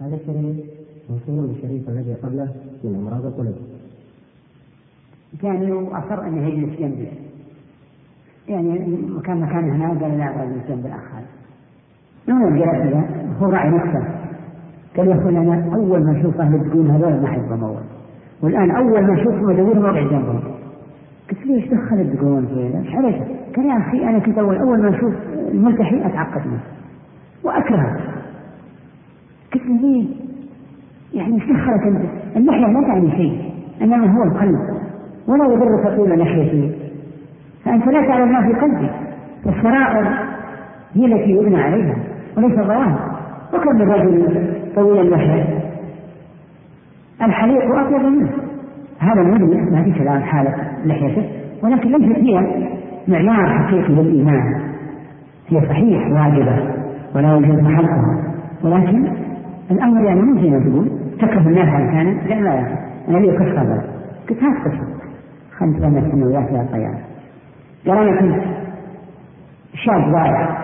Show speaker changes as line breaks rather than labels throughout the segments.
هذا الشريط موصول بالشريط الذي قبله من أمراض القلوب
كان أصر أنه يجلس جنبي يعني كان مكان هنا قال لا أجلس جنب الأخ هذا ما جلس هو راعي نفسه. قال يا أخوي أنا أول ما أشوف أهل الدقون هذول ما أحبهم أول والآن أول ما أشوفهم أدورهم أقعد جنبهم؟ قلت ليش دخل الدقون في علاش؟ قال يا أخي أنا كنت أول أول ما أشوف الملتحي أتعقد منه. وأكرهه. قلت له؟ يعني إيش دخلك أنت؟ اللحية لا تعني شيء. إنما هو القلب. ولا يضرك طول لحيته فأنت لا تعلم ما في قلبك. السرائر هي التي يبنى عليها. وليس الظواهر وكم رجل طويل اللحية الحليق أطيب منه. هذا مهم ما في كلام حالة لحيته ولكن ليست هي معيار حقيقي للإيمان. هي صحيح واجبة. ولا يجوز حلقها ولكن الأمر يعني مو زي ما تقول تكره الناس عن كان لا لا لي قصة هذا. قلت هات قصة خلت أنا سنة وياك يا طيارة. قال أنا كنت شاب ضايع.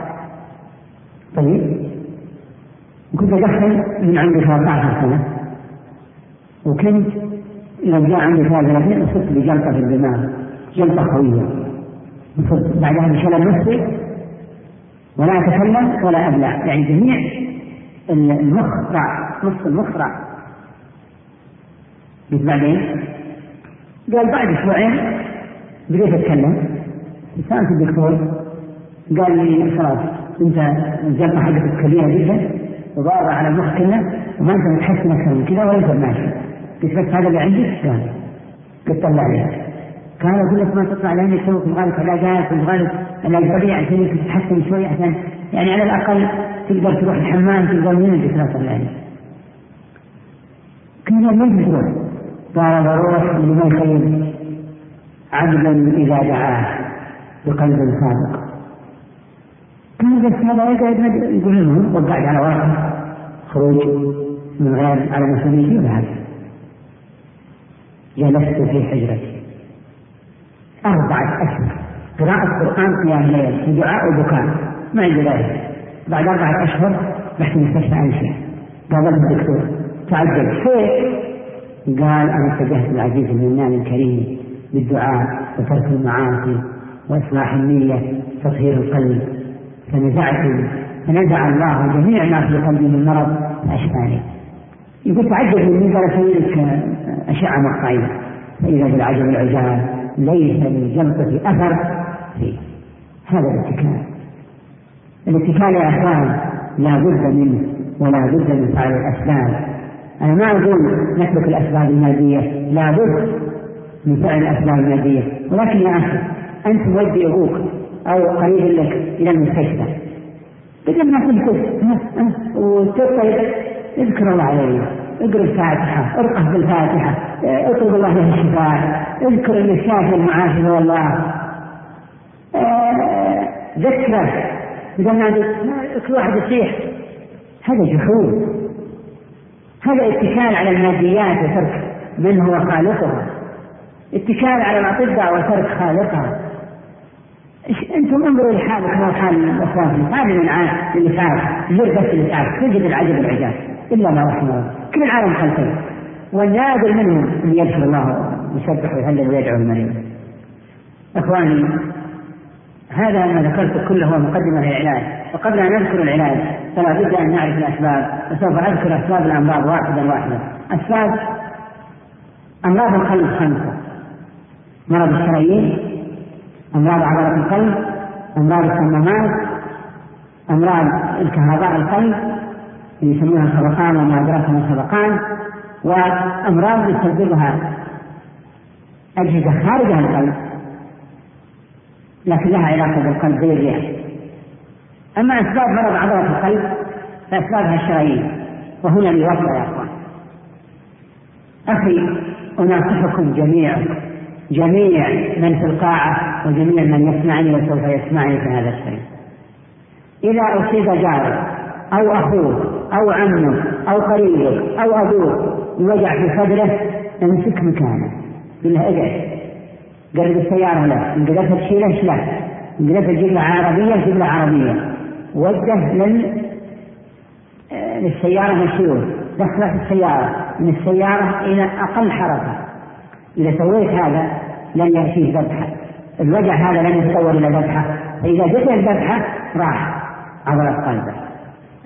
طيب. وكنت أدخل من عمري 13 سنة. وكنت لو جاء عندي 33 أصبت بجلطة في الدماغ. جلطة قوية. بعدها بشلل نفسي. ولا أتكلم ولا أبلع. يعني جميع المخ راع نص المخ راع بعدين؟ قال بعد أسبوعين بديت أتكلم. سالت الدكتور قال لي خلاص أنت الجلطه حقتك كبيره جدا وضاربه على المخ كله وما أنت متحسن أكثر من كذا ولا أنت ماشي. قلت بس هذا اللي عندك؟ قال. قلت طلع لي كان أقول لك ما تطلع لانك توك مغالك علاجات ومغالك علاج ربيع عشان تتحسن شوي عشان يعني على الأقل تقدر تروح الحمام تقدر لا طلع لي كان من تروح قال بروح لما يخير عبدا إذا دعاه بقلب صادق. كان بس هذا يقعد يقول لهم وقعت على ورقه خروج من غير على مسؤوليتي وذهبت جلست في حجرتي. أربعة أشهر قراءة قرآن قيام ليل ودعاء وبكاء ما عندي ذلك. بعد أربعة أشهر رحت مستشفى أنشا قابلت الدكتور تعجب كيف؟ قال أنا اتجهت للعزيز المنان الكريم بالدعاء وترك المعاصي وإصلاح النية تطهير القلب. فنزعت فنزع الله جميع ما في قلبي من مرض فأشفاني يقول تعجب مني قال أسوي لك أشعة مقطعية. فإذا بالعجب العجاب ليس للجلطة أثر فيه. هذا الاتكال الاتكال يا أخوان لا بد منه ولا بد من فعل الأسباب. أنا ما أقول نترك الأسباب المادية لا بد من فعل الأسباب المادية. ولكن يا أخي أنت تودي أبوك أو قريب لك إلى المستشفى. بدل ما تمكث وتطلب اذكر الله عليه اقرأ الفاتحة ارقص بالفاتحة اطلب الله له الشفاء. اذكر ان الشافي المعافي هو الله ذكره بدل ما كل واحد يصيح. هذا جحود. هذا اتكال على الماديات وترك من هو خالقها. اتكال على الأطباء وترك خالقها. أنتم انظروا لحالكم وحال اخوانكم هذا من اللي تعرف غير بس اللي تعرف تجد العجب العجاب إلا ما رحم الله. كل العالم خلفين والنادر منهم أن يذكر الله ويسبح ويهلل ويدعو المريض. إخواني هذا ما ذكرت كله هو مقدمة للعلاج. وقبل أن نذكر العلاج فلا بد أن نعرف الأسباب. وسوف أذكر أسباب الأمراض واحدا واحدا أسباب أمراض القلب خمسة. مرض الشرايين أمراض عضلة القلب أمراض الصمامات أمراض الكهرباء القلب اللي يسمونها الخبقان وما أدراك ما الخبقان وأمراض يسببها أجهزة خارج القلب. لكن لها علاقة بالقلب زي الرئة أما أسباب مرض عضلة القلب فأسبابها الشرايين وهنا ليوصل يا أخوان. أخي أناصحكم جميعا جميع من في القاعة وجميع من يسمعني وسوف يسمعني في هذا الشيء. إذا أصيب جارك أو أخوك أو عمك أو قريبك أو أبوك بوجع في صدره امسك مكانه. قل له اقعد قرب السيارة له إن قدرت تشيله له إن قدرت تجيب عربية جيب عربية. وجه لل... للسيارة مشيوه دخلت السيارة. من السيارة إلى أقل حركة. إذا سويت هذا لن يأتيه ذبحة الوجع هذا لن يتطور إلى ذبحة فإذا جت الذبحة راح عضلة قلبه.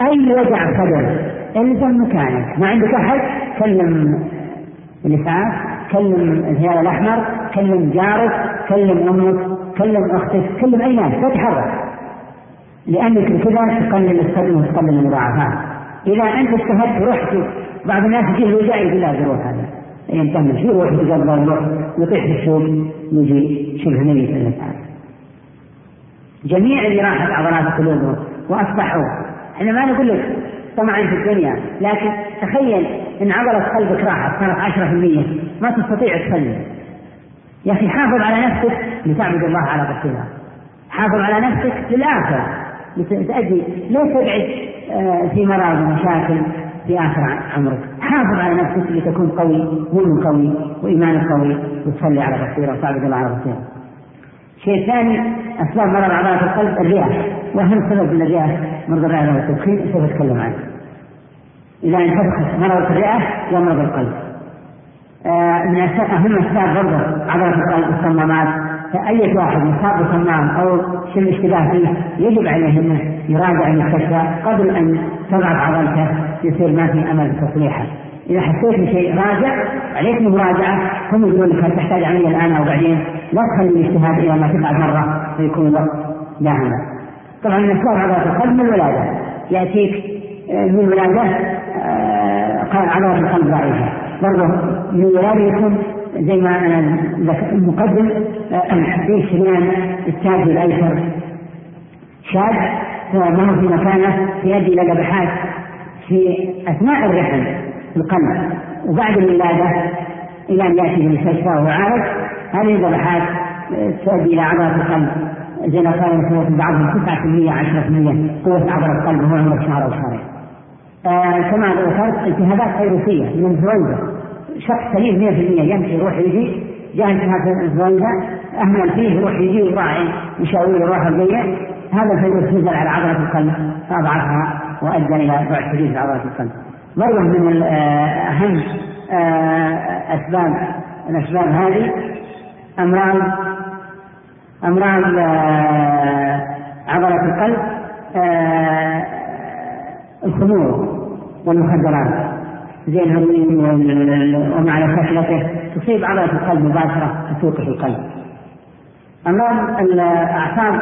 أي وجع صدر الزم مكانك. ما عندك أحد؟ كلم الإسعاف كلم الهلال الأحمر. كلم جارك كلم أمك كلم أختك كلم أي ناس لا تتحرك لأنك كذا تقلل الصدمة وتقلل المضاعفات. إذا أنت اجتهدت ورحت بعض الناس يجيه الوجع يقول لا يروح هذا. ينتمي شو يروح يتقبل يروح يطيح في السوق يجي شبه ميت الإنسان جميع اللي راحت عضلات القلوب وأصبحوا. إحنا ما نقول لك طمعا في الدنيا لكن تخيل إن عضلة قلبك راحت صارت 10% ما تستطيع تصلي يا أخي حافظ على نفسك لتعبد الله على بصيرة. حافظ على نفسك للآخرة. لتأدي لا تبعد آه، في مرض ومشاكل في آخر عمرك. حافظ على نفسك لتكون قوي مؤمن قوي وإيمانك قوي وتصلي على بصيرة وتعبد الله على بصيرة. شيء ثاني أسباب مرض عضلات القلب الرئة وأهم سبب من الرئة مرض الرئة والتدخين سوف أتكلم عنه. إذا انتفخت مرض الرئة ومرض القلب. أهم أسباب برضه عضلة الصمامات فأي واحد يصاب بصمام أو شيء اشتباه فيه يجب عليه أنه يراجع المستشفى قبل أن تضعف عضلته يصير ما في أمل تصليحه. إذا حسيت بشيء راجع عليك بمراجعة هم يقولون لك هل تحتاج عملية الآن أو بعدين؟ لا تخلي الاجتهاد إلى ما تفعل مرة فيكون الوقت داهما. طبعا من أسباب عضلات القلب من الولادة. يأتيك آه، من الولادة آه، عضلات القلب ضعيفة. برضه يكون زي ما أنا المقدم آه، في شريان التاج الأيسر. شاذ فما هو في مكانه؟ يؤدي إلى ذبحات في أثناء الرحم في القلب. وبعد الولادة إلى أن يأتي المستشفى وهو عالج هذه الذبحات تؤدي إلى عضلة القلب. زي ما مثلا بعضهم 9% 10% قوة عضلة القلب وهو عمره شهر أو شهرين. آه كما ذكرت التهابات فيروسية من الانفلونزا شخص سليم 100% يمشي يروح يجي جاء التهاب الانفلونزا أهمل فيه يروح يجي وراعي يشاوي يروح البيع هذا الفيروس نزل على عضلة القلب فأضعفها وأدى إلى ضعف شديد في عضلة القلب. مرة من آه، أهم آه، أسباب الأسباب هذه أمراض آه، عضلة القلب الخمور والمخدرات. زي الهروين ومع كثرته تصيب عضلة القلب مباشرة تسوق في القلب. أمراض الأعصاب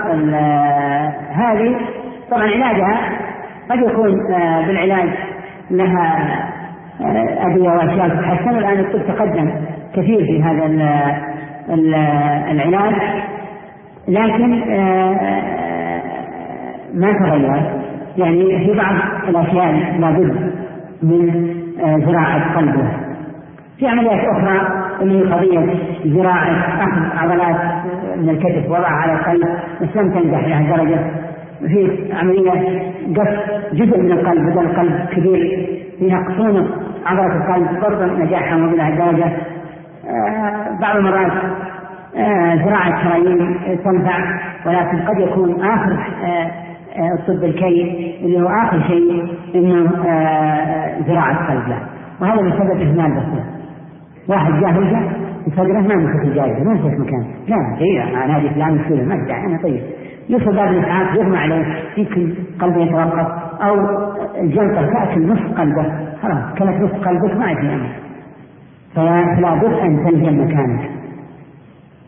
هذه طبعا علاجها قد يكون بالعلاج لها آه، أدوية وأشياء تتحسن. الآن الطب تقدم كثير في هذا العلاج لكن آه، آه، ما تغير. يعني في بعض الأشياء لابد من زراعة قلبه. في عمليات أخرى اللي قضية زراعة أخذ عضلات من الكتف وضعها على القلب بس لم تنجح لها درجة. في عملية قص جزء من القلب بدل القلب كبير فيها قصونة عضلة القلب برضه نجاحها مو بهذه الدرجة آه بعض المرات آه زراعة شرايين تنفع ولكن قد يكون آخر آه آه الطب الكي اللي هو آخر شيء إنه آه زراعة قلب له وهذا بسبب إهمال بسيط. واحد جاهل يفقره ما مسك الجائزة ما مسك مكان. لا جيدة أنا هذه فلان مسؤولة ما أنا طيب. يوصل باب الإسعاف يغمى عليه يمكن قلبه يتوقف أو الجلطة تأكل نصف قلبه. خلاص كلت نصف قلبك ما أمل. فلا بد أن تلزم مكانك.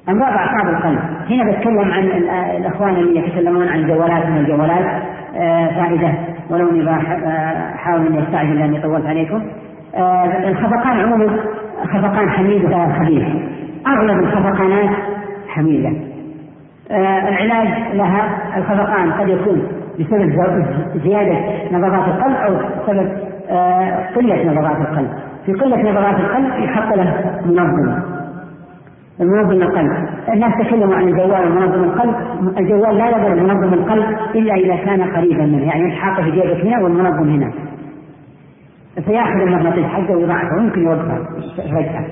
أمراض أعصاب القلب. هنا بتكلم عن الأخوان اللي يتكلمون عن جوالات من الجوالات. آه فائدة. ولو إني بحاول إني أستعجل لأني طولت عليكم. آه الخفقان عموما خفقان حميد وخبيث أغلب الخفقانات حميدة. آه العلاج لها الخفقان قد يكون بسبب زيادة نبضات القلب أو بسبب آه قلة نبضات القلب. في قلة نبضات القلب يحط له منظم منظم القلب. الناس تكلموا عن الجوال ومنظم القلب. الجوال لا يضر منظم القلب إلا إذا كان قريبا منه. يعني أنت حاطه في جيبك هنا والمنظم هنا. فيأخذ المغناطيس حقه ويضعفه. ويمكن يوقفه فجأة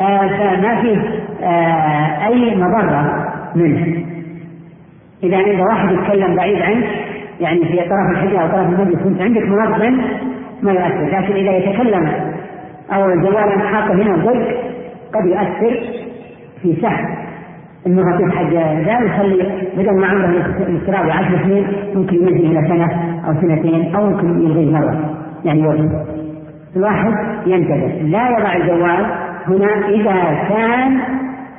آه فما فيه آه أي مضرة منه. إذا إذا واحد يتكلم بعيد عنك يعني في طرف الحجرة أو طرف المجلس وأنت عندك منظم ما يؤثر. لكن إذا يتكلم أو الجوال حاطه هنا ضيق قد يؤثر في سحب المغطيس حق ذا يخلي بدل ما عمره الافتراضي 10 سنين ممكن ينزل إلى سنة أو سنتين أو ممكن يلغيه مرة. يعني يوم الواحد ينتبه لا يضع الجوال هنا إذا كان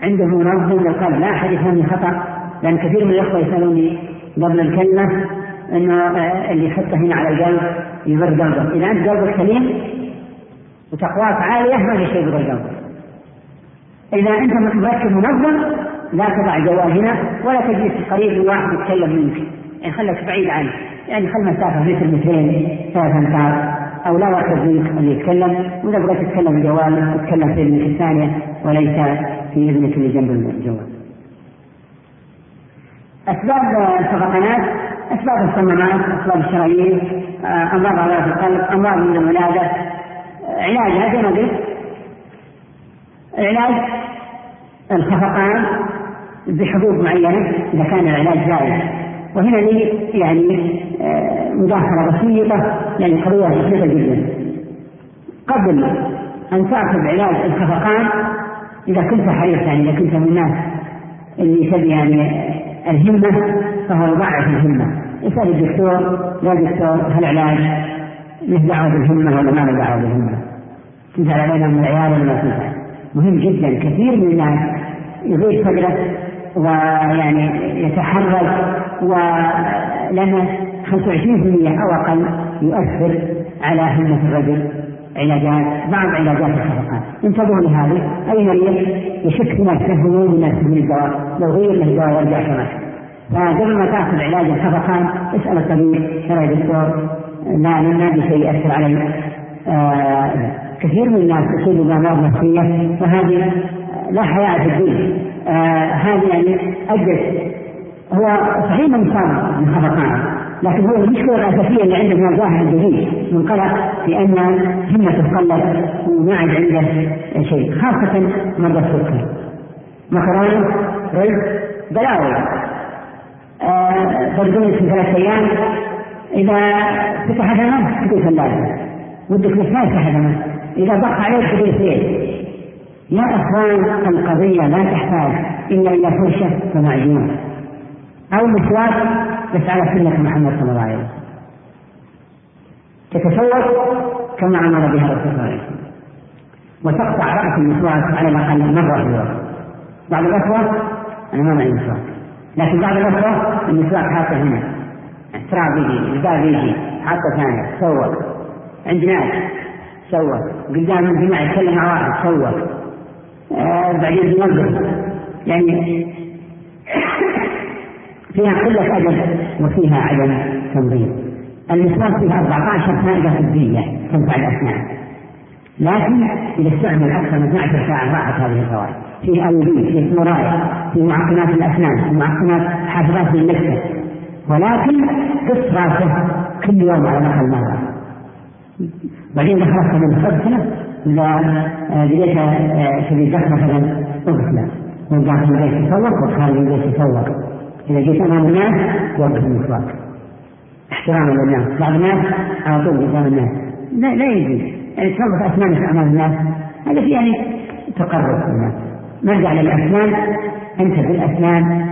عنده منظم للقلب لا أحد يفهمني خطأ لأن كثير من الأخوة يسألوني قبل الكلمة إنه آه، اللي يحطه هنا على القلب يضر قلبه. إذا أنت قلبك سليم وتقواك عالية ما في شيء يضر قلبك. إذا أنت مركب منظم لا تضع الجوال هنا ولا تجلس قريب من واحد يتكلم منك. يعني خلك بعيد عنه. يعني خل مسافه متر مترين ثلاث امتار أو لا ياخذ منك اللي يتكلم وإذا بغيت تتكلم الجوال تتكلم في اذنك الثانية وليس في اذنك اللي جنب الجوال. أسباب الفقدانات أسباب الصمامات أسباب الشرايين آه، أمراض على القلب أمراض من الولاده علاجها زي ما قلت العلاج الخفقان بحبوب معينة إذا كان العلاج زائد وهنا لي يعني مداخلة بسيطة يعني قضية بسيطة جدا قبل أن تأخذ علاج الخفقان إذا كنت حريص يعني إذا كنت من الناس اللي تبي يعني الهمة فهو يضعف الهمة اسأل الدكتور يا دكتور هل العلاج له دعوة بالهمة ولا ما له دعوة بالهمة؟ تزعل علينا من العيال ولا ما؟ مهم جدا كثير من الناس يضيق صدره ويعني يتحرك ولأن 25% أو أقل يؤثر على همة الرجل علاجات بعض علاجات الخفقان انتبهوا لهذه. أي مريض يشك في نفسه ويقول لنفسه من الدواء لو غير له الدواء يرجع كما فقبل ما تأخذ علاج الخفقان اسأل الطبيب ترى يا دكتور ما في شيء يأثر علي آه كثير من الناس يصيبوا بأمراض نفسية وهذه لا حياء في الدين آه هذه يعني أجل هو صحيح من صار من خفقان لكن هو المشكلة الأساسية اللي عنده من الظاهر الجديد منقلق في أن همته قلت وما عاد عنده شيء خاصة مرضى السكر. مكرونه رز بلاوي. آه في ثلاث أيام إذا فتح هذا تقول ثلاجه ودك ما يفتح هذا إذا ضغط عليك خير. يا إخوان القضية لا تحتاج إلا إلى فرشة ومعجون. أو مسواك بس على سنة محمد صلى الله عليه وسلم. تتسوق كما أمر بها صلى الله عليه وسلم. وتقطع رأس المسواك على الأقل مرة في اليوم بعض الأخوة أنا ما معي مسواك. لكن بعض الأخوة المسواك حاطه هنا. تراب يجي الباب يجي حاطه ثاني تسوق عند ناس سوى قدام الجماعة يتكلم مع واحد. سوى آه بعدين يوقف يعني فيها قلة أدب وفيها عدم تنظيم. المسواك فيها 14 فائدة طبية تنفع الأسنان لكن إذا استعمل أكثر من 12 ساعة راحت هذه الفوائد. فيه أيودين فيه فلورايد فيه معقمات الأسنان فيه معقمات حافظات للنفس. ولكن قص راسه كل يوم على الأقل مرة إذا خرجت من سنة إذا بديت تبي دخل مثلا اغسله وداخل البيت يتسوق وخارج البيت يتسوق إذا جيت أمام الناس وقف المسواك احتراما للناس بعض الناس على طول قدام الناس. لا لا يجي يعني تنظف أسنانك أمام الناس. هذا في يعني تقرب الناس. نرجع للأسنان أنت بالأسنان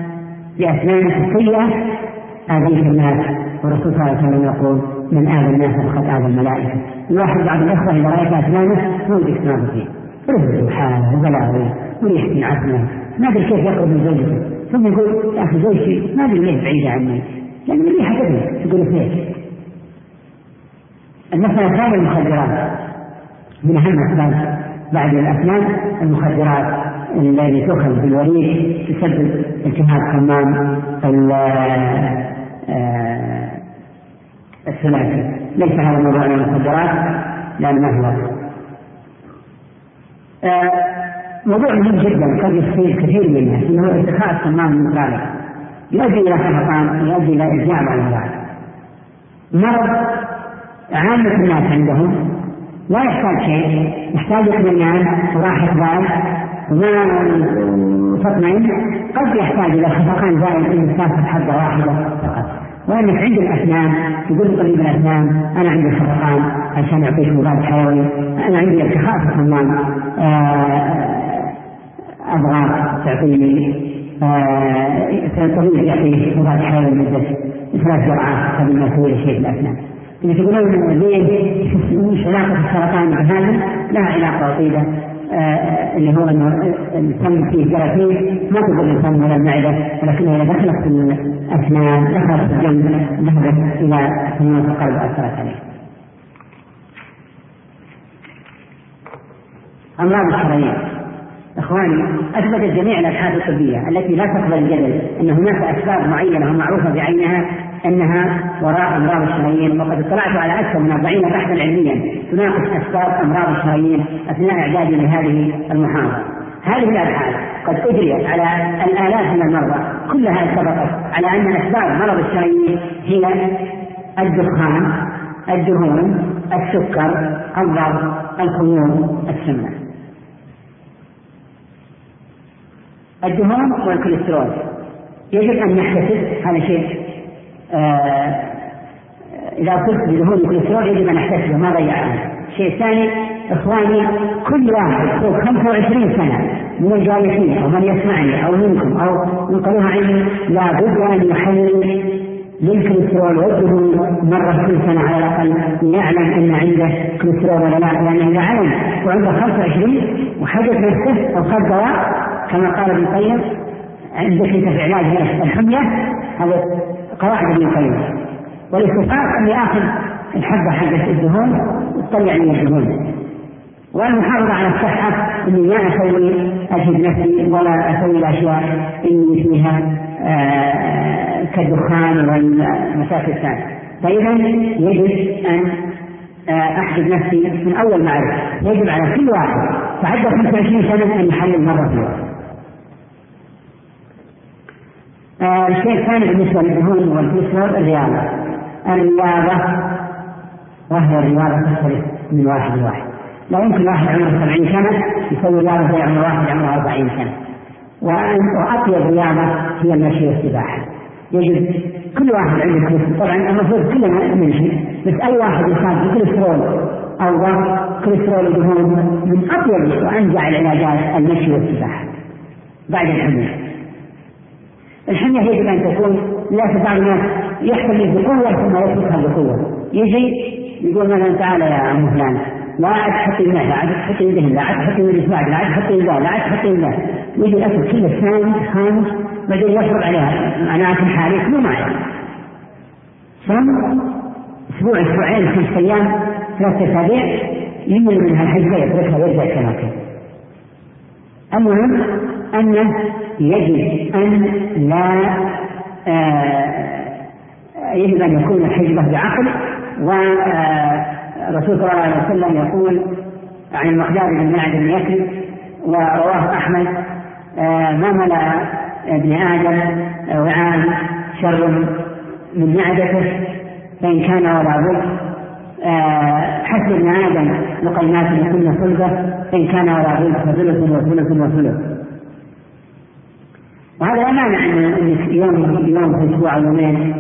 بأسنانك السيئة آذيك الناس. والرسول صلى الله عليه وسلم يقول من آذى الناس فقد آذى الملائكة. الواحد بعض الإخوة إذا رأيت أسنانه ودك تناظر فيه. رزق وحالة وبلاوي وريحة عفنة ما أدري كيف يقرب من زوجته. ثم يقول يا أخي زوجتي ما أدري ليه بعيدة عني. لأن الريحة تدري تقول فيك المسألة الثانية المخدرات. من أهم الأسباب بعد الأسنان المخدرات التي تؤخذ بالوريد تسبب التهاب كمام آه، الثلاثي ليس هذا موضوع المخدرات لأن ما هو؟ آه، موضوع مهم جدا قد يصير كثير من الناس انه اتخاذ الصمام من ذلك. يؤدي إلى سرطان يؤدي إلى إرجاع بعد ذلك. مرض عامة الناس عندهم لا يحتاج شيء يحتاج اطمئنان وراحة بال وما تطمئن قد يحتاج إلى خفقان زائد ان كانت حبه واحدة فقط. وانك عند الاسنان تقول طبيب الاسنان أنا عندي سرطان عشان أعطيك مضاد حيوي أنا عندي ارتخاء في الحمام اضغاث تعطيني طبيب يعطيه مضاد حيوي لمده ثلاث جرعات قبل ما يسوي شيء في الاسنان اللي تقولون زين وش علاقة السرطان بهذا؟ لا علاقة وطيده آه اللي هو إنه الفم فيه جراثيم ما تضر الفم ولا المعده ولكنها إذا دخلت في الأسنان دخلت في الجنب ذهبت إلى حموم القلب وأثرت عليه. أمراض الشرايين إخواني أثبتت جميع الابحاث الطبية التي لا تقبل الجدل إن هناك أسباب معينة ومعروفه بعينها أنها وراء أمراض الشرايين وقد اطلعت على أكثر من 40 بحثا علميا تناقش أسباب أمراض الشرايين أثناء اعدادي لهذه المحاضرة. هذه الأبحاث قد أجريت على الآلاف من المرضى. كلها اتفقت على أن أسباب مرض الشرايين هي الدخان الدهون السكر الضغط الخمور السمنة. الدهون والكوليسترول. يجب أن نحتسب هذا شيء آه إذا قلت بدهون الكوليسترول يجب أن نحتسبه ما ضيعه الشيء الثاني إخواني كل واحد فوق 25 سنة من الجالسين أو من يسمعني أو منكم أو من قبلها عني لابد أن يحلل للكوليسترول والدهون مرة كل سنة على الأقل يعلم أن عنده كوليسترول ولا لا لأنه إذا علم وعنده 25 وحدث نفسه أو خذ دواء كما قال ابن القيم عندك أنت في علاج الحمية هذا قواعد ابن القيم. والاستفاق اني اخذ الحبة حقت الدهون وتطلع لي الدهون. والمحافظة على الصحة إني ما أسوي اجهد نفسي ولا أسوي الاشياء اللي فيها آه كالدخان والمشاكل الثانية. فإذا يجب أن أحدد نفسي من أول معرفة. يجب على كل واحد تعدى 25 سنة أن يحلل مرة في الوقت آه الشيء الثاني بالنسبة للدهون والكوليسترول الرياضة. الرياضة وهي الرياضة تختلف من واحد لواحد. لا يمكن واحد عمره 70 سنة يسوي رياضة زي عمر واحد عمره 40 سنة. وأطيب رياضة هي المشي والسباحة. يجب كل واحد عنده كوليسترول طبعا المفروض كلنا نمشي بس أي واحد يصاب بكوليسترول أو ضغط كوليسترول ودهون من أطيب وأنجع العلاجات المشي والسباحة. بعد الحمية. الحمية يجب أن تكون للأسف بعض الناس يحتمي بقوة ثم يتركها بقوة. يجي يقول مثلا تعال يا عم فلان؟ لا عاد تحطي الماء لا عاد تحطي دهن لا عاد تحطي الاسباع لا عاد تحطي الماء لا عاد تحطي الماء ويجي الاسد كل الثاني خامس بعدين يفرض عليها أنا اكل حالي مو معي. ثم أسبوع أسبوعين خمس أيام ثلاثة أسابيع يمل منها الحجبة يتركها ويرجع كما كان المهم أنه يجب أن لا آه يجب أن يكون الحجبة بعقل والرسول صلى الله عليه وسلم يقول عن المقدار بن معد بن يكرم ورواه أحمد آه ما ملأ ابن آدم وعاء شر من معدته فإن كان ولا بد آه حسب ابن آدم لقيمات يكون صلبة فإن كان بد فثلث وثلث وثلث وهذا لا مانع إنك يوم يوم في أسبوع أو يومين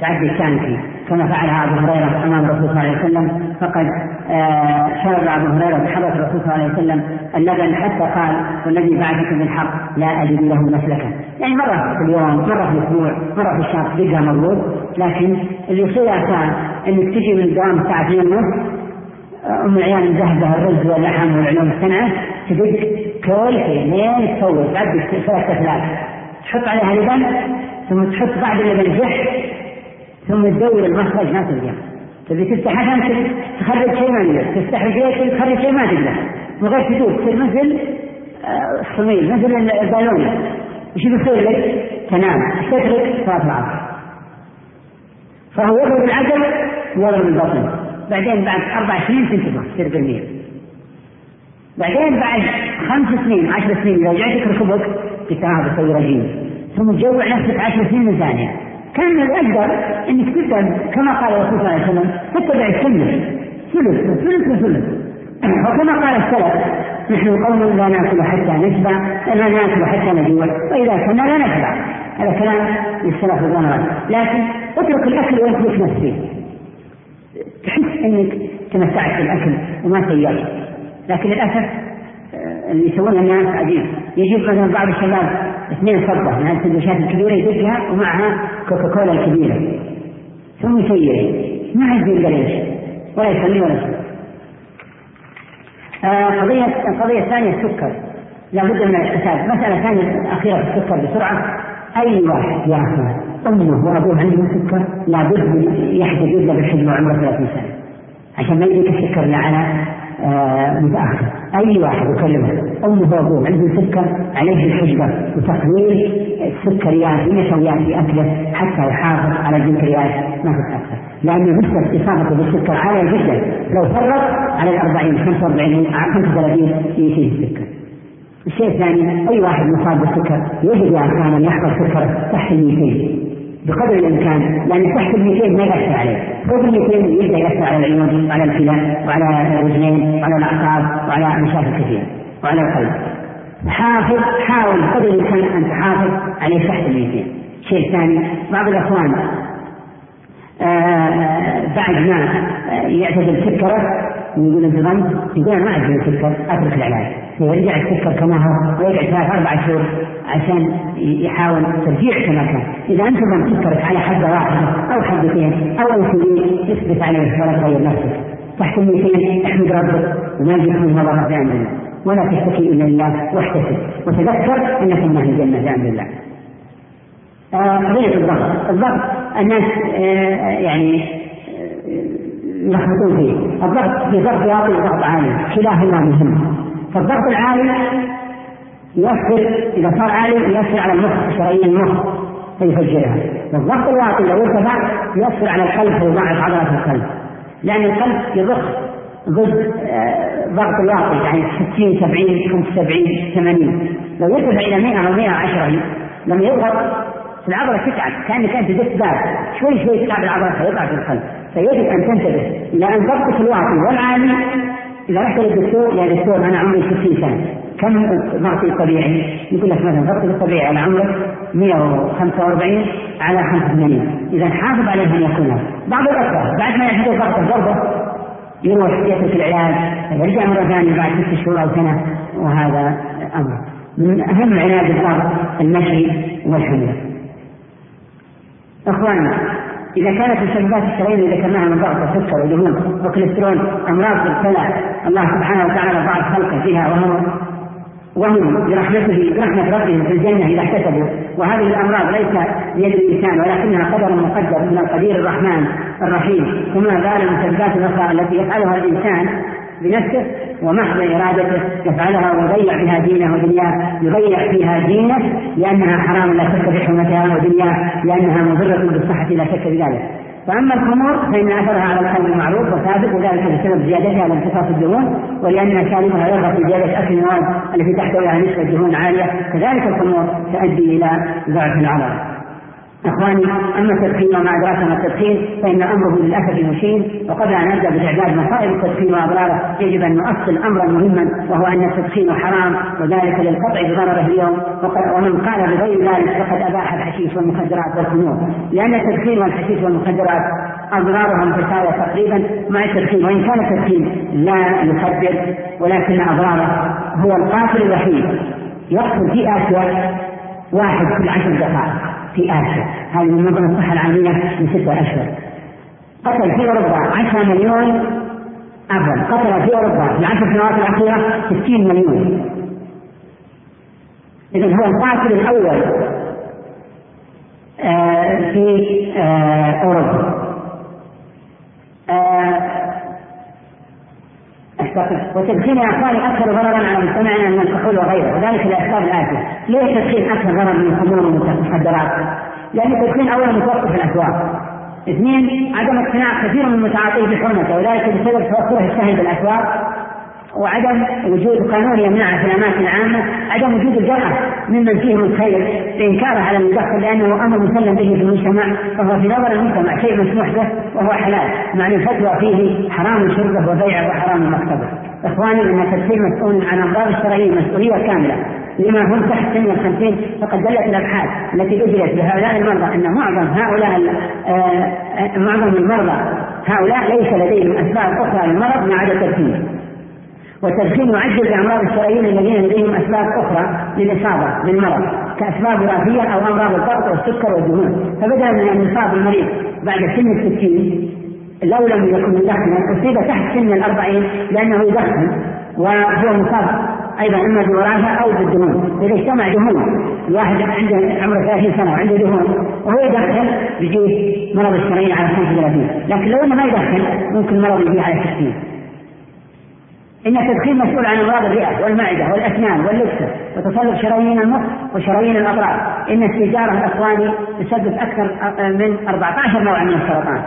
تعدي الشانكي كما فعلها أبو هريرة أمام الرسول صلى الله عليه وسلم. فقد آه شرب أبو هريرة بحضرة الرسول صلى الله عليه وسلم. اللبن حتى قال والذي بعثك بالحق لا أجد له مسلكا يعني مرة في اليوم مرة في الأسبوع مرة في الشهر بقى مرغوب لكن اللي يصير كان انك تجي من الدوام الساعة 2 ونص أم العيال مجهزه الرز واللحم والعلوم الصنعة تدق كل شيء لين تفوت تعدي ثلاث ثلاث تحط عليها لبن ثم تحط بعد اللبن زح ثم تدور المخرج ما تلقاه تبي تفتح عشان تخرج شيء ما تقدر. تفتح الجيش تخرج شيء ما تقدر. من غير تدور تصير مثل الصميل مثل البالون. وش بيصير لك؟ تنام. تترك صلاه العصر فهو يضرب العقل ويضرب البطن بعدين بعد أربع سنين تنتبه تصير بالمية. بعدين بعد خمس سنين عشر سنين جاتك ركبك هذا بسوي رجيم. ثم تجوع نفسك عشر سنين من ثانية. كان الافضل إنك تبدأ كما قال الرسول صلى الله عليه وسلم تتبع السنة. ثلث ثلث وثلث وكما قال السلف نحن قوم لا نأكل حتى نشبع لا نأكل حتى نجوع وإذا كنا لا نشبع. هذا كلام للسلف رضوان الله لكن اترك الأكل ويملك نفسك تحس إنك تمتعت بالأكل وما سيرت لكن للأسف آه، اللي يسوونه الناس عجيب. يجيب مثلا بعض الشباب اثنين فضه من السندوتشات الكبيرة يدقها ومعها كوكا كولا الكبيره ثم يسير. ما عندي الا ليش ولا يصلي ولا شيء آه، قضية القضية الثانية السكر. لابد من الاحتساب مسألة ثانية أخيرة في السكر بسرعة. أي واحد يعرف أمه وأبوه عندهم سكر لابد يحدث إلا بالحجم وعمره 30 سنة. عشان ما يجيك السكر على آه متأخر. أي واحد يكلمه أمه وأبوه عنده سكر عليه الحجبة وتقليل السكريات والنشويات في أكلة حتى يحافظ على السكريات ما تتأثر لأن نسبة إصابته بالسكر عالية جدا لو فرط على الأربعين 45 35 يصير السكر. الشيء الثاني أي واحد مصاب بالسكر يجب أن يحفظ سكره تحت الميتين بقدر الإمكان لأن تحت ال 200 ما يأثر عليه، فوق ال 200 يبدأ يأثر على العيون وعلى الكلى وعلى الرجلين وعلى الأعصاب وعلى مشاكل كثيرة وعلى القلب. حافظ حاول بقدر الإمكان أن تحافظ عليه تحت ال 200. شيء ثاني بعض الأخوان آه بعد ما يعتزل سكره ويقول انت ضمت يقول أنا ما اعرف السكر أترك العلاج ويرجع السكر كما هو ويقعد ثلاث أربع شهور عشان يحاول ترجيع كما كان. إذا انتظم سكرك على حبه واحدة أو حبتين أو انسولين اثبت عليه ولا تغير نفسك. تحت الميتين احمد ربك وما يجيك من مضره بامر الله. ولا تشتكي إلا لله واحتسب. وتذكر انك من أهل الجنة بامر الله آه، قضية الضغط، الضغط الناس آه، يعني يلخبطون فيه. الضغط في ضغط واطي وضغط عالي. كلاهما مهم فالضغط العالي يؤثر إذا صار عالي يؤثر على المخ شرايين المخ فيفجرها والضغط الواطي لو ارتفع يؤثر على القلب فيضاعف عضلات القلب. لأن القلب يضخ ضد آه، ضغط الواطي يعني 60 70 75 80 لو يرتفع إلى 100 أو 110 لما يضغط العضلة تتعب. كأنك أنت دست باب شوي شوي تتعب العضلة فيضعف القلب. فيجب أن تنتبه إلى أن ضبطك الواطي والعالي إذا رحت للدكتور يا دكتور أنا عمري 60 سنة. كم ضغطي الطبيعي؟ يقول لك مثلا ضغطك الطبيعي على عمرك 145 على 85 إذا حافظ عليه أن يكون بعض الأطفال بعد ما يحدث ضغطه ضربه يروح يترك العلاج يرجع مرة ثانية بعد ست شهور أو سنة وهذا أمر. من أهم علاج الضغط المشي والحمل. إخواننا إذا كانت مسببات الشرايين اللي ذكرناها من ضغط وسكر ودهون وكوليسترول أمراض ابتلى الله سبحانه وتعالى بعض خلقه فيها وهو وهم برحمته برحمة ربهم في الجنة إذا احتسبوا وهذه الأمراض ليس بيد الإنسان ولكنها قدر مقدر من القدير الرحمن الرحيم. وما بال المسببات الأخرى التي يفعلها الإنسان بنفسه ومحض إرادته يفعلها ويضيع بها دينه ودنياه يضيع فيها دينه لأنها حرام لا شك بحرمتها ودنياه لأنها مضرة بالصحة لا شك بذلك فأما الخمور فإن أثرها على القلب معروف وثابت وذلك بسبب زيادتها على امتصاص الدهون ولأن شاربها يرغب في زيادة أكل المواد التي تحتوي على نسبة دهون عالية كذلك الخمور تؤدي إلى ضعف العضلة إخواني أما التدخين وما أدراك ما التدخين فإن أمره للأسف مشين وقبل ان ابدا بتعداد مصائب التدخين واضراره يجب أن نؤصل أمرا مهما وهو أن التدخين حرام وذلك للقطع بضرره اليوم. ومن قال بغير ذلك فقد أباح الحشيش والمخدرات والخمور. لأن التدخين والحشيش والمخدرات اضرارها متساويه تقريبا مع التدخين وإن كان التدخين لا يخدر ولكن أضراره هو القاتل الوحيد. يقتل في اسيا واحد كل عشر دقائق. في آسيا هذه من منظمة الصحة العالمية من ستة أشهر. قتل في أوروبا 10 مليون عفوا قتل في أوروبا في العشر سنوات الأخيرة 60 مليون. إذا هو القاتل الأول آه في آه أوروبا. آه وتدخين اخواني أكثر ضررا على مجتمعنا من الكحول وغيره وذلك لأسباب الاتيه ليش التدخين أكثر ضررا من الخمور والمخدرات؟ لأن التدخين اولا متوقف في الاسواق اثنين عدم اقتناع كثير من المتعاطين بحرمته وذلك بسبب توفره الشهي بالاسواق وعدم وجود قانون يمنعها في الاماكن العامة عدم وجود الجرأة ممن فيهم الخير بانكاره على المدخن لأنه أمر مسلم به في المجتمع فهو في نظر المجتمع شيء مسموح به وهو حلال مع أن الفتوى فيه حرام شربه وبيعه وحرام مكتبة. إخواني إن تفسير مسؤول عن أمراض الشرعيه مسؤولية كاملة. لما هم تحت سن الخمسين فقد دلت الأبحاث التي اجريت بهؤلاء المرضى أن معظم هؤلاء آه، معظم المرضى هؤلاء ليس لديهم أسباب أخرى للمرض ما عدا التدخين والتدخين يعد بامراض الشرايين الذين لديهم أسباب أخرى للإصابة بالمرض كأسباب وراثية أو أمراض الضغط والسكر والدهون. فبدلا من ان يصاب المريض بعد سن الستين. لو لم يكن مدخنا أصيب تحت سن الأربعين لأنه يدخن وهو مصاب أيضا إما بوراثه أو بالدهون. إذا اجتمع دهون الواحد عنده عمره 30 سنة وعنده دهون وهو يدخن يجيه مرض الشرايين على 35 لكن لو إنه ما يدخن ممكن المرض يجيه على 60 إن التدخين مسؤول عن أمراض الرئة والمعدة والأسنان واللبسة وتصلب شرايين المخ وشرايين الأطراف. إن السيجارة الإخواني تسبب أكثر من 14 نوعا من السرطان.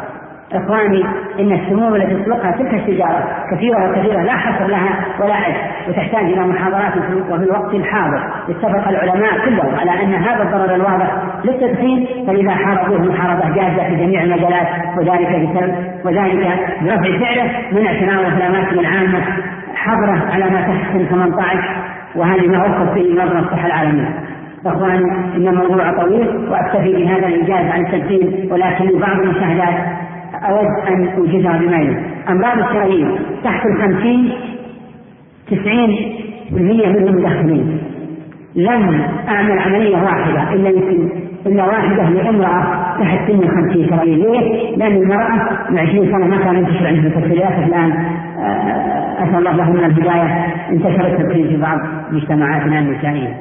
إخواني إن السموم التي تطلقها تلك السيجارة كثيرة وكثيرة لا حصر لها ولا عد وتحتاج إلى محاضرات وفي الوقت الحاضر. اتفق العلماء كلهم على أن هذا الضرر الواضح للتدخين فإذا حاربوه محاربة جادة في جميع المجالات وذلك بسبب وذلك برفع سعره تناوله في الأماكن العامة. حظره على ما تحت سن 18 وهذه ما وصف فيه منظمة الصحة العالمية أخواني إن الموضوع طويل وأكتفي بهذا الايجاز عن التدخين ولكن بعض المشاهدات أود أن أوجزها بما يلي. أمراض الشرايين تحت الخمسين تسعين بالمية منهم مدخنين. لم أعمل عملية واحدة إلا يمكن إلا واحدة لأمرأة تحت سن الخمسين شرايين. ليه؟ لأن المرأة من عشرين سنة ما كان ينتشر عندها الآن. آه، أسأل الله لهم من الهداية. انتشر التدخين في بعض مجتمعاتنا النسائية.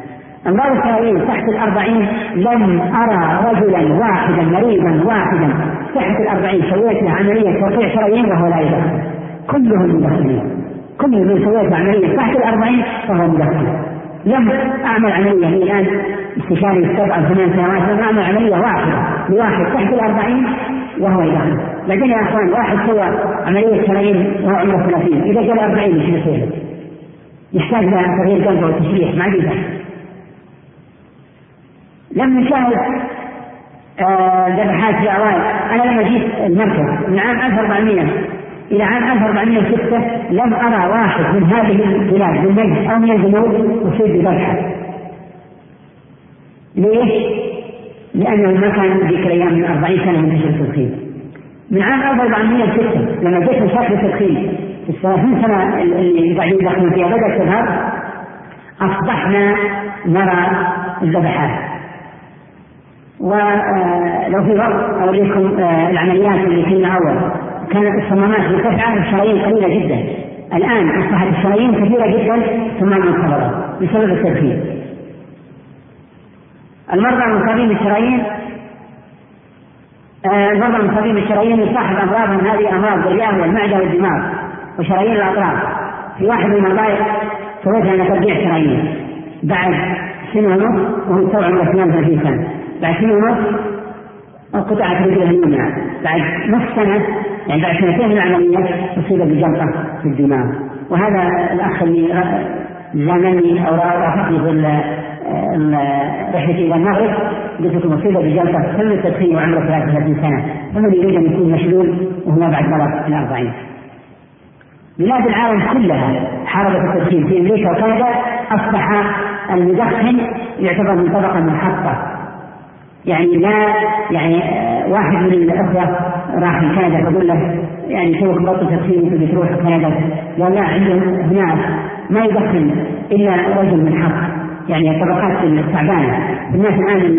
أمراض الشرايين تحت الأربعين لم أرى رجلا واحدا مريضا واحدا تحت الأربعين. سويت له عملية توقيع شرايين وهو لا يدخن كلهم مدخنين كل من سويت عملية تحت الأربعين فهو مدخن لم أعمل عملية الآن استشاري سبع ثمان سنوات لم أعمل عملية واحدة. لواحد تحت الأربعين وهو يدخن بعدين يا أخوان واحد سوى عملية شرايين وهو عمره 30 إذا جاء 40 إيش يصير؟ يحتاج إلى تغيير قلبه وتشريح ما عاد لم نشاهد ذبحات في أوائل أنا لما جيت المركز من عام 1400 إلى عام 1406 لم أرى واحد من هذه البلاد من نجد أو من الجنوب أصيب بذبحة ليش؟ لأنه ما كان ذيك الأيام من 40 سنة منتشر التدخين. من عام 1406 لما جيت مشاكل التدخين. في الثلاثين سنة اللي قاعدين يدخلون فيها بدأت تظهر أصبحنا نرى الذبحات. ولو في وقت أوريكم آه، العمليات اللي كنا أول كانت الصمامات مرتفعة الشرايين قليلة جدا. الآن أصبحت الشرايين كثيرة جدا ثم منخفضة بسبب التدخين. المرضى المصابين بالشرايين آه، المرضى المصابين بالشرايين يصاحب أمراضهم. هذه أمراض الرئة والمعدة والدماغ وشرايين الأطراف. في واحد من المضايق سويت أنا ترجيع شرايين بعد سنة ونص وهو تو عمره 32 سنة. بعد سنة ونص انقطعت رجله اليمنى. بعد نصف سنة يعني بعد سنتين من العملية أصيب بجلطة في الدماغ. وهذا الأخ اللي زامني أو رافقني في رحلتي إلى المغرب لكم أصيب بجلطة سن التدخين وعمره 33 سنة. فمن يريد أن يكون مشلول وهو بعد بلغ الأربعين. بلاد العالم كلها حاربت التدخين في أمريكا وكندا. أصبح المدخن يعتبر من طبقة منحطة يعني لا يعني آه، واحد من الأخوة راح لكندا فقول له يعني توك بطل تدخين انت بتروح كندا. قال لا عندهم هناك ما يدخن إلا رجل من حق. يعني الطبقات التعبانة. الناس الان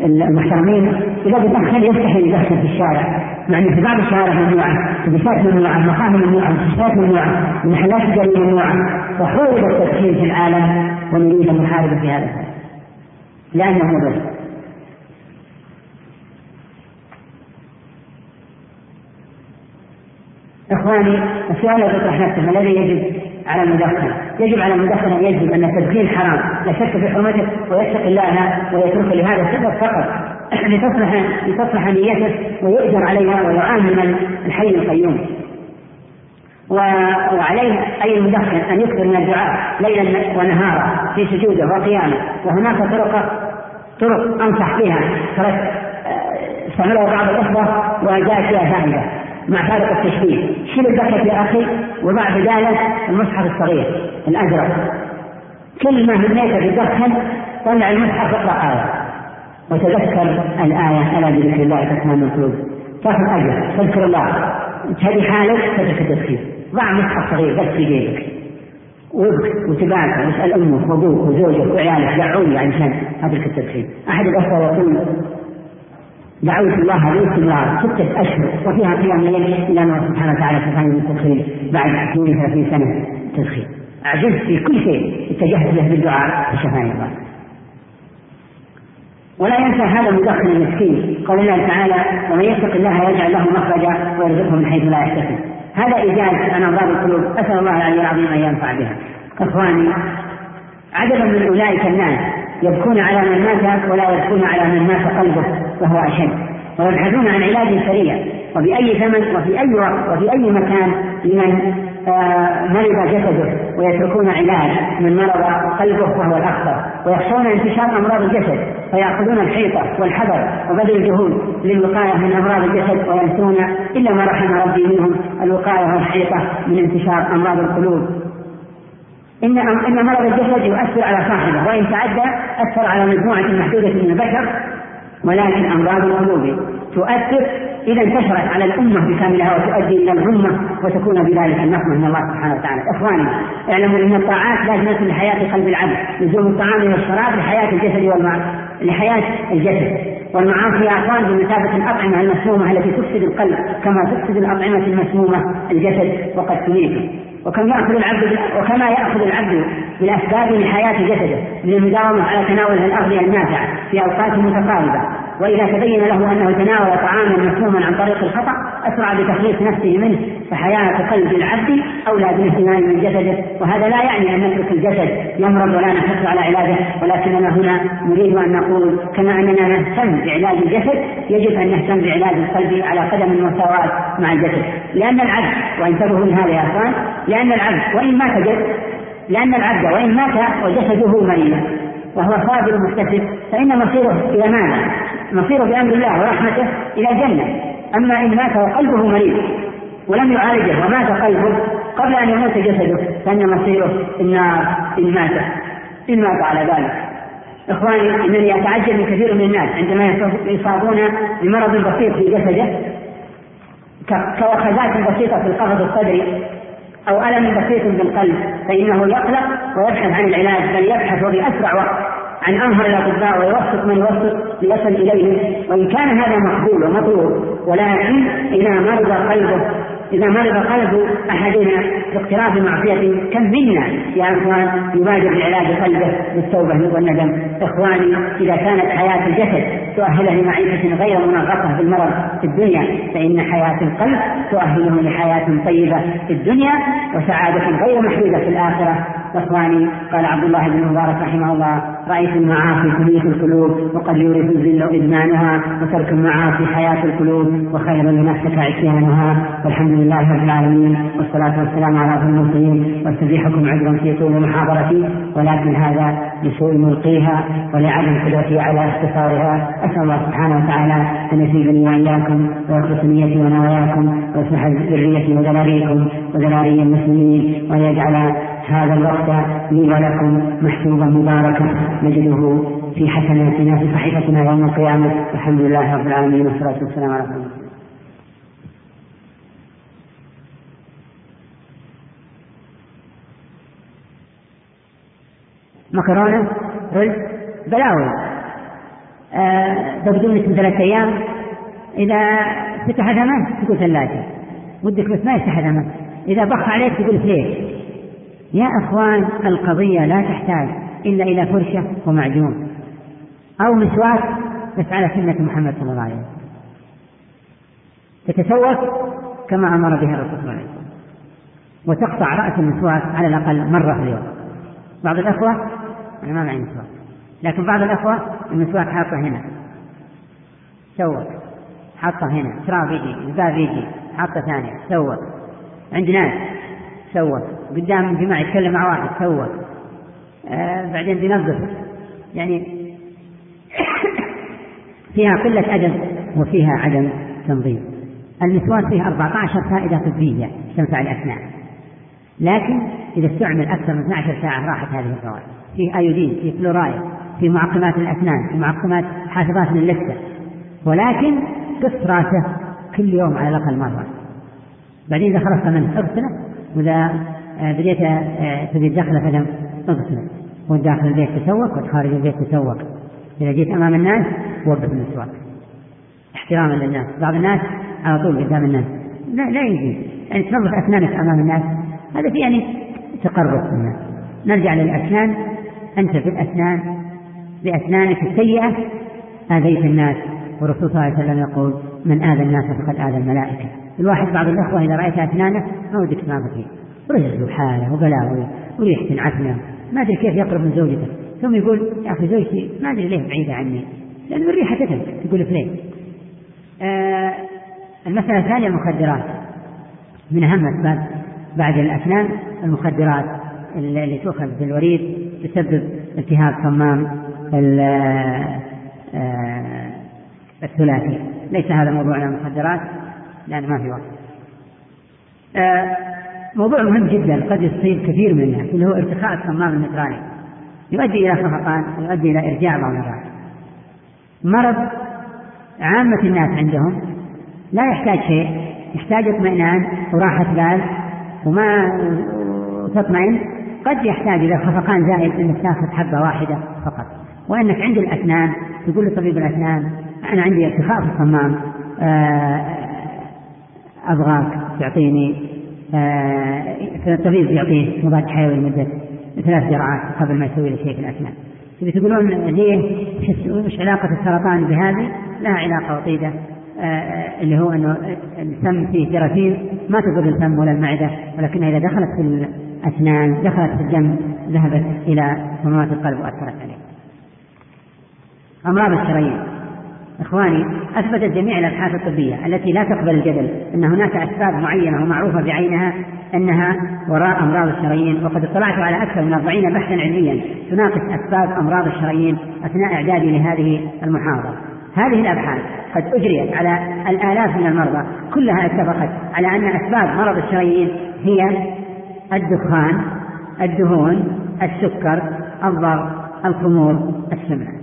المحترمين إذا بدخن يستحي يدخن في الشارع. مع ان في بعض الشوارع ممنوعة اتوبيسات ممنوعة مقاهي ممنوعة مستشفيات ممنوعة محلات تجاريه ممنوعة. وحورب التدخين في العالم ونريد المحاربه في هذا لأنه مضر إخواني السؤال الذي ما الذي يجب على المدخن؟ يجب على المدخن أن يجب أن التدخين حرام. لا شك في حرمته ويتقي الله ويترك لهذا السبب فقط. لتصلح لتصلح نيته ويؤجر عليها ويعان من الحي القيوم. وعليه أي مدخن أن يكثر من الدعاء ليلا ونهارا في سجوده وقيامه. وهناك طرق طرق أنصح بها. استعملها بعض الإخوة وجاءت فيها فائدة مع فارق التشبيه شيل البكت يا أخي؟ وبعد ذلك المصحف الصغير الأزرق. كل ما هميت تدخن طلع المصحف اقرأ آية وتذكر الآية ألا بذكر الله تطمئن القلوب تاخذ أجر تذكر الله. تهدي حالك تترك التدخين ضع مصحف صغير بس في جيبك. وابك وتباكى واسأل أمك وأبوك وزوجك وعيالك دعوني علشان اترك التدخين. أحد الأخوة يقول دعوت الله باستمرار ستة أشهر وفيها قيام ليل إلى الله سبحانه وتعالى من التدخين بعد 32 سنة تدخين عجزت في كل شيء اتجهت له بالدعاء فشفاني الله. ولا ينسى هذا المدخن المسكين. قول الله تعالى ومن يتق الله يجعل له مخرجا ويرزقه من حيث لا يحتسب. هذا إيجاز عن أمراض القلوب. أسأل الله العلي العظيم أن ينفع بها. إخواني عددا من أولئك الناس يبكون على من مات ولا يبكون على من مات قلبه. وهو أشد. ويبحثون عن علاج سريع. وبأي ثمن وفي أي وقت وفي أي مكان لمن آه، مرض جسده. ويتركون علاج من مرض قلبه وهو الأخطر. ويخشون انتشار أمراض الجسد. فيأخذون الحيطة والحذر وبذل الجهود للوقاية من أمراض الجسد. وينسون إلا ما رحم ربي منهم الوقاية والحيطة من انتشار أمراض القلوب. إن إن مرض الجسد يؤثر على صاحبه. وإن تعدى أثر على مجموعة محدودة من البشر. ولكن أمراض القلوب تؤثر. إذا انتشرت على الأمة بكاملها وتؤدي إلى الغمة وتكون بذلك النقمة من الله سبحانه وتعالى. إخواني اعلموا أن الطاعات لازمة لحياة قلب العبد. لزوم الطعام والشراب لحياة الجسد والماء لحياة الجسد. والمعاصي يا إخوان بمثابة الأطعمة المسمومة التي تفسد القلب كما تفسد الأطعمة المسمومة الجسد وقد تميته وكم يأخذ العبد وكما يأخذ العبد بالأسباب لحياه جسده من المداومة على تناول الأغذية النافعة في أوقات متقاربة. وإذا تبين له أنه تناول طعاما مسموما عن طريق الخطأ أسرع بتخليص نفسه منه فحياة قلب العبد أولى بالاهتمام من جسده وهذا لا يعني أن نترك الجسد يمرض ولا نحث على علاجه ولكننا هنا نريد أن نقول كما أننا نهتم بعلاج الجسد يجب أن نهتم بعلاج القلب على قدم وسواء مع الجسد لأن العبد وانتبهوا من هذا يا أخوان لأن العبد وإن مات جد لأن العبد وإن مات وجسده مريض وهو صابر محتسب فإن مصيره إلى ماذا؟ مصيره بأمر الله ورحمته إلى الجنة. أما إن مات وقلبه مريض ولم يعالجه ومات قلبه قبل أن يموت جسده فإن مصيره النار إن مات. إن مات على ذلك. إخواني إنني أتعجب من كثير من الناس عندما يصابون بمرض بسيط في جسده كوخزات بسيطة في القفص الصدري أو ألم بسيط بالقلب فإنه يقلق ويبحث عن العلاج بل يبحث وبأسرع وقت. عن أنهر الأطباء ويوثق من يوثق ليصل إليه. وإن كان هذا مقبول ومطلوب ولكن إذا مرض قلبه إذا مرض قلب أحدنا باقتراف معصية كم منا يا إخوان يبادر بعلاج قلبه بالتوبة والندم؟ إخواني إذا كانت حياة الجسد تؤهله لمعيشة غير منغصة بالمرض في الدنيا فإن حياة القلب تؤهله لحياة طيبة في الدنيا وسعادة غير محدودة في الآخرة. إخواني قال عبد الله بن مبارك رحمه الله رأيت المعاصي تميت القلوب وقد يورث الذل إدمانها وترك المعاصي حياة القلوب وخير لنفسك عصيانها. والحمد لله رب العالمين والصلاة والسلام على أفضل المرسلين. واستبيحكم عذرا في طول محاضرتي ولكن هذا لسوء ملقيها ولعدم قدرتي على اختصارها. أسأل الله سبحانه وتعالى أن يثيبني وإياكم ويخلص نيتي ونواياكم ويصلح ذريتي وذراريكم وذراري المسلمين وأن يجعل هذا الوقت لي ولكم محسوبا مباركا نجده في حسناتنا في صحيفتنا يوم القيامة. الحمد لله رب العالمين والصلاة والسلام على رسول الله. مكرونة رز بلاوي. آه من ثلاث أيام. إذا فتح ثمن تقول ثلاجة ودك بس ما يفتح ثمن إذا بخ عليك تقول ليش يا أخوان القضية لا تحتاج إلا إلى فرشة ومعجون أو مسواك بس على سنة محمد صلى الله عليه وسلم. تتسوق كما أمر بها الرسول صلى الله عليه وسلم. وتقطع رأس المسواك على الأقل مرة في اليوم. بعض الأخوة أنا ما معي مسواك. لكن بعض الأخوة المسواك حاطه هنا. سوق حاطه هنا. شراب يجي الباب يجي حاطه ثانية. سوق عند ناس. سوى. قدام جماعة يتكلم مع واحد سوى. آه بعدين بينظف يعني فيها قلة أدب وفيها عدم تنظيم. المسواك فيه 14 فائدة طبية تنفع الأسنان. لكن إذا استعمل أكثر من 12 ساعة راحت هذه الفوائد. فيه أيودين فيه فلورايد في معقمات الأسنان في معقمات حافظات للثة ولكن قص راسه كل يوم على الأقل مرة. بعدين إذا خلصت منه اغسله وإذا آه، بديت تبي تدخله فدم اغسله وداخل البيت تسوق وخارج البيت تسوق. إذا جيت أمام الناس وقف المسواك احتراما للناس. بعض الناس على طول قدام الناس. لا لا يجي. يعني تنظف أسنانك أمام الناس. هذا في يعني تقرب الناس. نرجع للأسنان. أنت في الأسنان. بأسنانك السيئة آذيت الناس. والرسول صلى الله عليه وسلم يقول من آذى الناس فقد آذى الملائكة. الواحد بعض الأخوة إذا رأيت أسنانه ما ودك تناظر فيه رجل وحاله وبلاوي وريحة عفنة ما أدري كيف يقرب من زوجته. ثم يقول يا أخي زوجتي ما أدري ليه بعيدة عني. لأن الريحة تتم تقول فلين آه المسألة الثانية المخدرات. من أهم أسباب بعد الأسنان المخدرات اللي تؤخذ بالوريد تسبب التهاب صمام آه، الثلاثي. ليس هذا موضوعنا المخدرات. لأن ما في وقت. آه، موضوع مهم جدا قد يصيب كثير من الناس اللي هو ارتخاء الصمام المتراني يؤدي إلى خفقان ويؤدي إلى إرجاع بعض المرات مرض عامة الناس عندهم لا يحتاج شيء يحتاج اطمئنان وراحة بال وما تطمئن قد يحتاج إلى خفقان زائد أنك تأخذ حبة واحدة فقط. وأنك عند الأسنان تقول لطبيب الأسنان أنا عندي ارتخاء في الصمام آه، أبغاك تعطيني الطبيب آه، يعطيه مضاد حيوي لمدة ثلاث جرعات قبل ما يسوي له شيء في الأسنان تبي تقولون ليه وش علاقة السرطان بهذه؟ لها علاقة وطيدة آه، اللي هو إنه الفم فيه جراثيم ما تضر الفم ولا المعدة ولكنها إذا دخلت في الأسنان دخلت في الدم ذهبت إلى صمامات القلب وأثرت عليه. أمراض الشرايين إخواني أثبتت جميع الأبحاث الطبية التي لا تقبل الجدل أن هناك أسباب معينة ومعروفة بعينها أنها وراء أمراض الشرايين وقد اطلعت على أكثر من 40 بحثا علميا تناقش أسباب أمراض الشرايين أثناء إعدادي لهذه المحاضرة. هذه الأبحاث قد أجريت على الآلاف من المرضى كلها اتفقت على أن أسباب مرض الشرايين هي الدخان الدهون السكر الضغط الخمور السمنة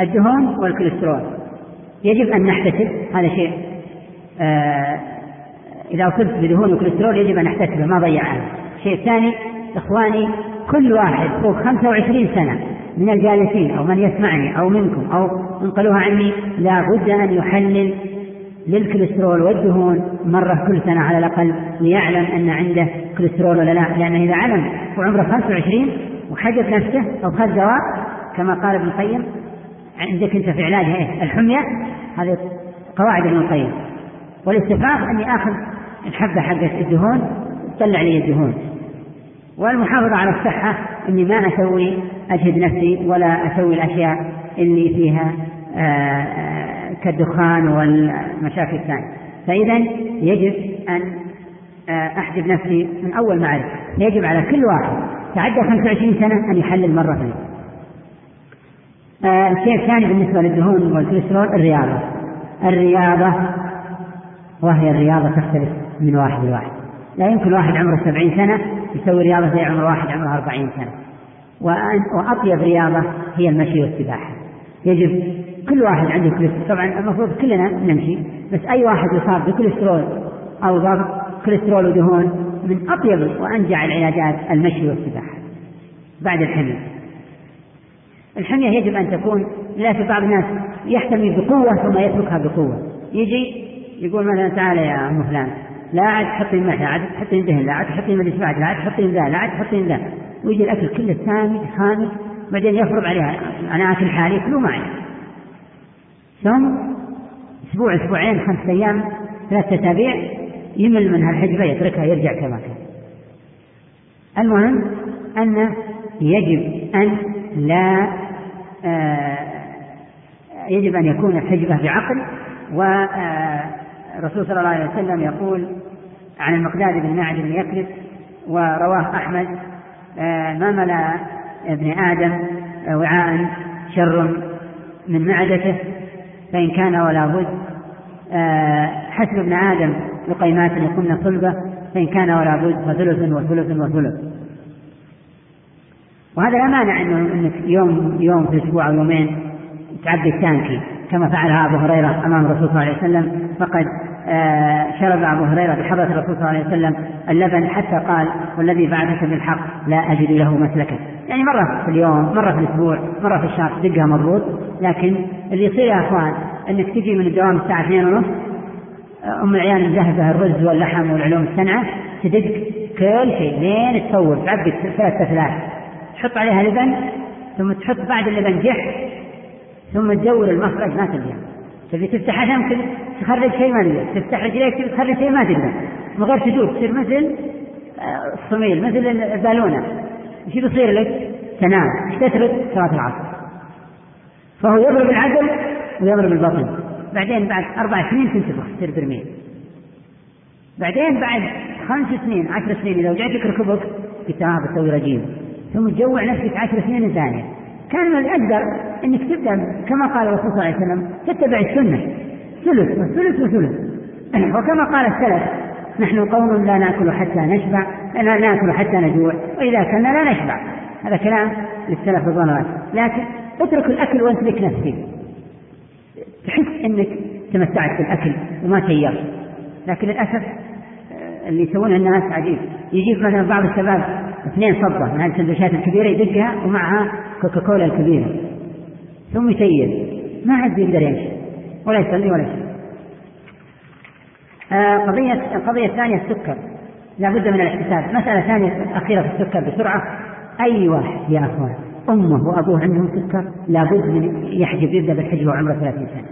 الدهون والكوليسترول. يجب أن نحتسب هذا شيء. آه إذا أصبت بدهون وكوليسترول يجب أن نحتسبه ما ضيع عنه الشيء الثاني إخواني كل واحد فوق 25 سنة من الجالسين أو من يسمعني أو منكم أو انقلوها عني لا بد أن يحلل للكوليسترول والدهون مرة كل سنة على الأقل ليعلم أن عنده كوليسترول ولا لا. لأنه إذا علم وعمره 25 وحجب نفسه أو خذ دواء كما قال ابن القيم عندك انت في علاجها إيه؟ الحمية؟ هذه قواعد ابن القيم. والاستفراغ أني آخذ الحبة حقت الدهون تطلع لي الدهون. والمحافظة على الصحة أني ما أسوي أجهد نفسي ولا أسوي الأشياء اللي فيها آآ آه، آآ كالدخان والمشاكل الثانية. فإذا يجب أن آه، أحجب نفسي من أول ما يجب على كل واحد تعدى 25 سنة أن يحلل مرة ثانية. آه الشيء الثاني بالنسبة للدهون والكوليسترول الرياضة. الرياضة وهي الرياضة تختلف من واحد لواحد. لا يمكن واحد عمره سبعين سنة يسوي رياضة زي عمر واحد عمره أربعين سنة. وأطيب رياضة هي المشي والسباحة. يجب كل واحد عنده كوليسترول طبعا المفروض كلنا نمشي بس أي واحد يصاب بكوليسترول أو ضغط كوليسترول ودهون من أطيب وأنجع العلاجات المشي والسباحة. بعد الحمل. الحمية يجب أن تكون لا في بعض الناس يحتمي بقوة ثم يتركها بقوة. يجي يقول مثلا تعال يا أم فلان لا عاد تحطين ملح لا عاد تحطين دهن لا عاد تحطين مدري بعد لا عاد تحطين ذا لا عاد تحطين ذا. ويجي الأكل كله سامج خامس بعدين يفرض عليها أنا آكل حالي كلوا معي ثم أسبوع أسبوعين خمسة أيام ثلاثة أسابيع يمل من هالحجبة يتركها يرجع كما كان. المهم أن يجب أن لا آه، يجب أن يكون الحجبة بعقل والرسول صلى الله عليه وسلم يقول عن المقداد بن معد بن يكرب ورواه أحمد آه، ما ملا ابن آدم وعاء شر من معدته فإن كان ولا بد آه، حسب ابن آدم لقيمات يكون صلبة فإن كان ولا بد فثلث وثلث وثلث. وهذا لا مانع إنه إنك يوم يوم في الأسبوع أو يومين تعبي التانكي كما فعلها أبو هريرة أمام الرسول صلى الله عليه وسلم. فقد آه، شرب أبو هريرة بحضرة الرسول صلى الله عليه وسلم اللبن حتى قال والذي بعثك بالحق لا أجد له مسلكا يعني مرة في اليوم مرة في الأسبوع مرة في الشهر دقها مضبوط. لكن اللي يصير يا أخوان إنك تجي من الدوام الساعة اثنين ونص آه، أم العيال مجهزة الرز واللحم والعلوم الصنعة تدق كل شيء لين تصور تعبي ثلاث ثلاث تحط عليها لبن ثم تحط بعد اللبن جح ثم تدور المخرج ما تلقى تبي تفتح يمكن تخرج شيء ما تقدر تفتح رجليك تبي تخرج شيء ما تقدر من غير تدور تصير مثل آه، الصميل مثل البالونة. إيش بيصير لك؟ تنام. تترك؟ صلاة العصر. فهو يضرب العقل ويضرب البطن بعدين بعد أربع سنين تنتفخ تصير برميل. بعدين بعد خمس سنين عشر سنين إذا وجعتك ركبك قلت آه بتسوي رجيم. ثم تجوع نفسك عشر سنين ثانية. كان من الأقدر أنك تبدأ كما قال الرسول صلى الله عليه وسلم تتبع السنة. ثلث وثلث وثلث. وكما قال السلف نحن قوم لا نأكل حتى نشبع لا نأكل حتى نجوع وإذا أكلنا لا نشبع. هذا كلام للسلف الله لكن اترك الأكل وامسك نفسك. تحس إنك تمتعت بالأكل وما تيرت لكن للأسف آه، اللي يسوونه الناس عجيب. يجيب مثلا بعض الشباب اثنين صبة من هذه السندوتشات الكبيرة يدقها ومعها كوكا كولا الكبيرة. ثم يسير ما عاد يقدر يمشي ولا يصلي ولا يصلي آه قضية القضية الثانية السكر. لا بد من الاحتساب. مسألة ثانية أخيرة في السكر بسرعة. أي واحد يا أخوان؟ أمه وأبوه عندهم سكر؟ لابد من يحجب يبدأ بالحجب وعمرة 30 سنة.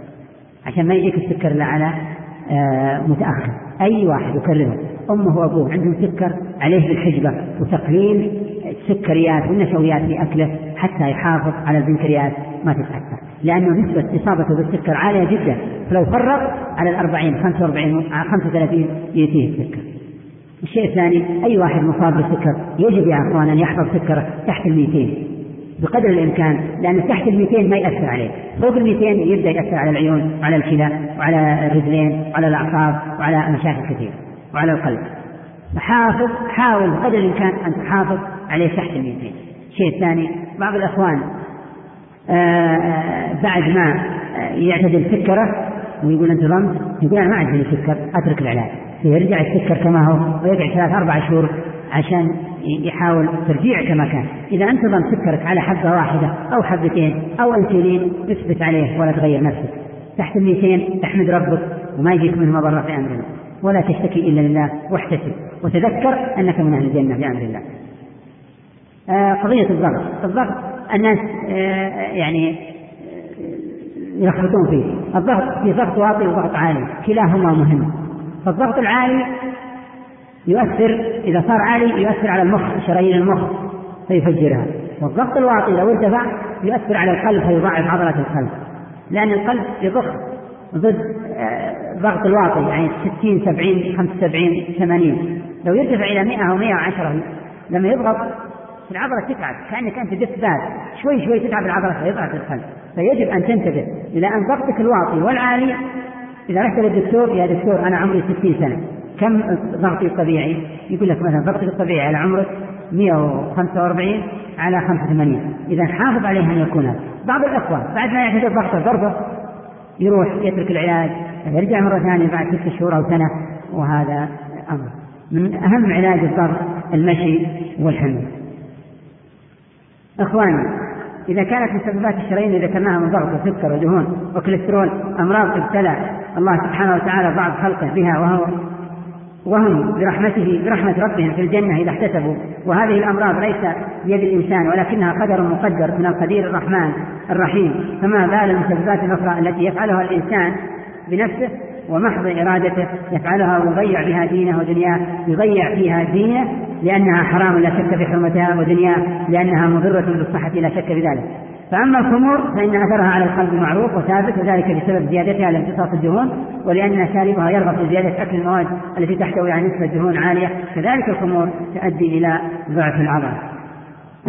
عشان ما يجيك السكر إلا على متأخر. أي واحد يكرره أمه وأبوه عندهم سكر عليه بالحجبة وتقليل السكريات والنشويات في أكله حتى يحافظ على البنكرياس ما تتأثر لأنه نسبة إصابته بالسكر عالية جدا. فلو فرط على الأربعين خمسة وأربعين خمسة وثلاثين يأتيه السكر. الشيء الثاني أي واحد مصاب بالسكر يجب يا أخوان أن يحفظ سكره تحت الميتين بقدر الإمكان لأن تحت الميتين ما يأثر عليه فوق الميتين يبدأ يأثر على العيون وعلى الكلى وعلى الرجلين وعلى الأعصاب وعلى مشاكل كثيرة وعلى القلب. فحافظ حاول بقدر الإمكان أن تحافظ عليه تحت الميتين الشيء الثاني بعض الإخوان آآ آه، آه، بعد ما آه، يعتدل سكره ويقول انتظمت يقول أنا ما عندي سكر أترك العلاج. فيرجع السكر كما هو ويقعد ثلاث أربع شهور. عشان يحاول ترجيع كما كان. إذا انتظم سكرك على حبة واحدة أو حبتين أو انسولين اثبت عليه ولا تغير نفسك. تحت الميتين احمد ربك وما يجيك منه مضره في أمر الله ولا تشتكي إلا لله واحتسب. وتذكر أنك من أهل الجنة في أمر الله. آه قضية الضغط. الضغط الناس آه يعني آه، يلخبطون فيه. الضغط في ضغط واطي وضغط عالي. كلاهما مهم. فالضغط العالي يؤثر إذا صار عالي يؤثر على المخ شرايين المخ فيفجرها. والضغط الواطي لو ارتفع يؤثر على القلب فيضاعف عضلة القلب. لأن القلب يضخ ضد آه، الواطي يعني 60 70 75 80 لو يرتفع إلى 100 أو 110 لما يضغط العضلة تتعب كأنك أنت دف باب. شوي شوي تتعب العضلة فيضعف القلب. فيجب أن تنتبه إلى أن ضغطك الواطي والعالي إذا رحت للدكتور يا دكتور أنا عمري 60 سنة. كم ضغطي الطبيعي؟ يقول لك مثلا ضغطك الطبيعي على عمرك 145 على 85 إذا حافظ عليه أن يكون. بعض الأخوة بعد ما يعتدل ضغطه ضربه يروح يترك العلاج يرجع مرة ثانية بعد ست شهور أو سنة وهذا أمر. من أهم علاج الضغط المشي والحمل. إخواني إذا كانت مسببات الشرايين اللي ذكرناها من ضغط وسكر ودهون وكوليسترول أمراض ابتلى الله سبحانه وتعالى بعض خلقه بها وهو وهم برحمته برحمة ربهم في الجنة إذا احتسبوا. وهذه الأمراض ليس بيد الإنسان ولكنها قدر مقدر من القدير الرحمن الرحيم. فما بال المسببات الأخرى التي يفعلها الإنسان بنفسه ومحض إرادته يفعلها ويضيع بها دينه ودنياه يضيع فيها دينه لأنها حرام لا شك في حرمتها ودنياه لأنها مضرة بالصحة لا شك في ذلك فأما الخمور فإن أثرها على القلب معروف وثابت وذلك بسبب زيادتها لامتصاص الدهون ولأن شاربها يرغب في زيادة أكل المواد التي تحتوي على نسبة دهون عالية كذلك الخمور تؤدي إلى ضعف العضل.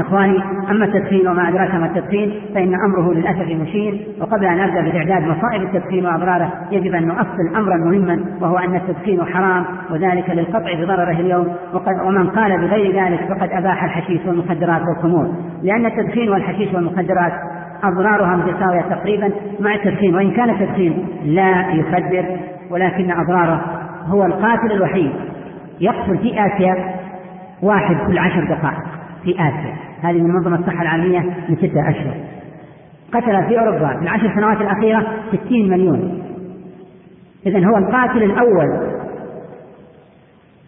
إخواني أما التدخين وما أدراك ما التدخين فإن أمره للأسف مشين وقبل أن أبدأ بإعداد مصائب التدخين وأضراره يجب أن نؤصل أمرا مهما وهو أن التدخين حرام وذلك للقطع بضرره اليوم ومن قال بغير ذلك فقد أباح الحشيش والمخدرات والخمور. لأن التدخين والحشيش والمخدرات أضرارها متساوية تقريبا مع التدخين وإن كان التدخين لا يخدر ولكن أضراره هو القاتل الوحيد يقتل في آسيا واحد كل عشر دقائق. في آسيا. هذه من منظمة الصحة العالمية من ستة أشهر. قتل في أوروبا في العشر سنوات الأخيرة ستين مليون. إذا هو القاتل الأول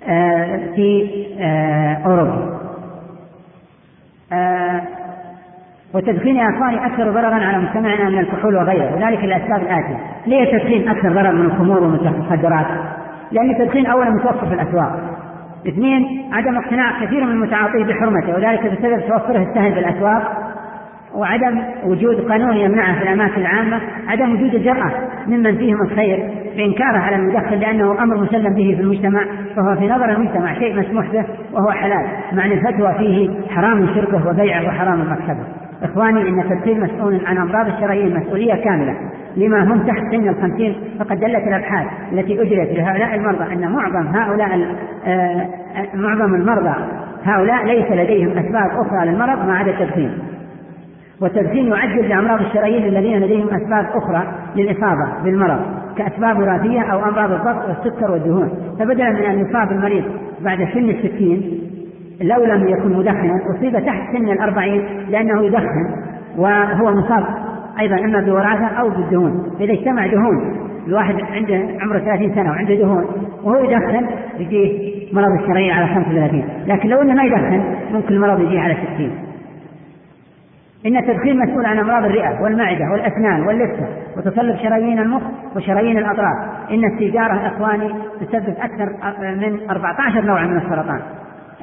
آه، في آه، أوروبا. آه، والتدخين يا اخواني أكثر ضررا على مجتمعنا من الكحول وغيره. وذلك لأسباب الاتيه ليه التدخين أكثر ضرر من الخمور والمخدرات لأن التدخين اولا متوفر في الأسواق. اثنين عدم اقتناع كثير من المتعاطين بحرمته وذلك بسبب توفره السهل بالأسواق وعدم وجود قانون يمنعه في الأماكن العامة، عدم وجود الجرأة ممن فيهم الخير بإنكاره على المدخن لأنه أمر مسلم به في المجتمع فهو في نظر المجتمع شيء مسموح به وهو حلال، مع أن الفتوى فيه حرام شركه وبيعه وحرام مكسبه. إخواني إن التدخين مسؤول عن أمراض الشرايين مسؤوليه كاملة لما هم تحت سن الخمسين فقد دلت الأبحاث التي اجريت لهؤلاء المرضى أن معظم هؤلاء آه، معظم المرضى هؤلاء ليس لديهم أسباب أخرى للمرض ما عدا التدخين. والتدخين يعجل بامراض الشرايين الذين لديهم أسباب أخرى للإصابة بالمرض كأسباب وراثية أو أمراض الضغط والسكر والدهون. فبدلا من أن يصاب المريض بعد سن الستين لو لم يكن مدخنا أصيب تحت سن الأربعين لأنه يدخن وهو مصاب أيضا إما بوراثة أو بالدهون. إذا اجتمع دهون الواحد عنده عمره 30 سنة وعنده دهون وهو يدخن يجيه مرض الشرايين على 35 لكن لو إنه ما يدخن ممكن المرض يجيه على 60 إن التدخين مسؤول عن أمراض الرئة والمعدة والأسنان واللثة وتصلب شرايين المخ وشرايين الأطراف. إن السيجارة إخواني تسبب أكثر من 14 نوعا من السرطان.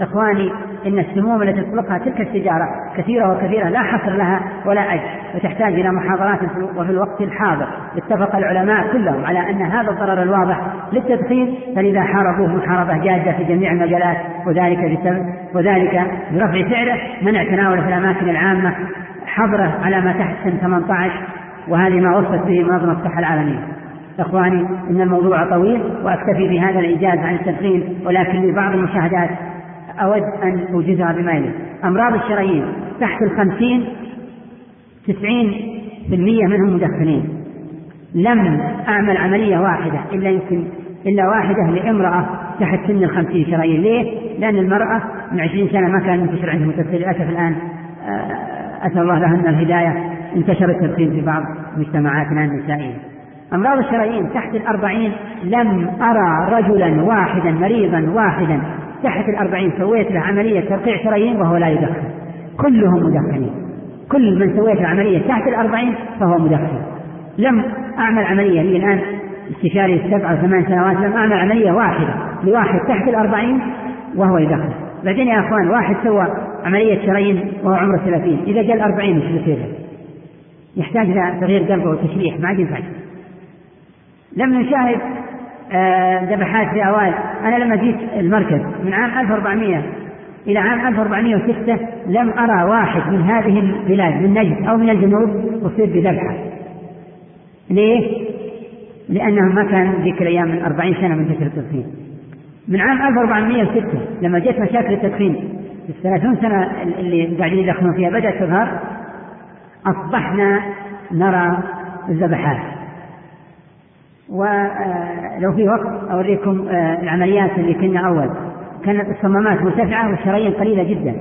إخواني إن السموم التي تطلقها تلك السيجارة كثيرة وكثيرة لا حصر لها ولا أجل وتحتاج إلى محاضرات وفي الوقت الحاضر. اتفق العلماء كلهم على أن هذا الضرر الواضح للتدخين فلذا حاربوه محاربة جادة في جميع المجالات وذلك بسبب وذلك برفع سعره منع تناوله في الأماكن العامة حظره على ما تحت سن 18 وهذه ما وصفت به منظمة الصحة العالمية. إخواني إن الموضوع طويل وأكتفي بهذا الإيجاز عن التدخين ولكن لبعض المشاهدات أود أن أوجزها بما يلي أمراض الشرايين تحت الخمسين تسعين في المية منهم مدخنين. لم أعمل عملية واحدة إلا يمكن إلا واحدة لامرأة تحت سن الخمسين شرايين. ليه؟ لأن المرأة من عشرين سنة ما كان ينتشر عندهم التدخين للأسف الآن آه، أسأل الله لهن الهداية انتشر التدخين في بعض مجتمعاتنا النسائية. أمراض الشرايين تحت الأربعين لم أرى رجلا واحدا مريضا واحدا تحت الأربعين سويت له عملية ترقيع شرايين وهو لا يدخن. كلهم مدخنين. كل من سويت له عملية تحت الأربعين فهو مدخن. لم أعمل عملية لي الآن استشاري سبع أو ثمان سنوات لم أعمل عملية واحدة. لواحد تحت الأربعين وهو يدخن. بعدين يا أخوان واحد سوى عملية شرايين وهو عمره ثلاثين. إذا جاء الأربعين وش بيصير؟ يحتاج إلى تغيير قلبه وتشريح ما عاد ينفع. لم نشاهد ذبحات في أوائل. أنا لما جيت المركز من عام 1400 إلى عام 1406 لم أرى واحد من هذه البلاد من نجد أو من الجنوب أصيب بذبحة. ليه؟ لأنهم ما كان ذيك الأيام من 40 سنة من ذكر التدخين. من عام 1406 لما جت مشاكل التدخين في الثلاثون سنة اللي قاعدين يدخنون فيها بدأت تظهر أصبحنا نرى الذبحات. ولو في وقت أوريكم آه، العمليات اللي كنا أول. كانت الصمامات مرتفعة والشرايين قليلة جدا.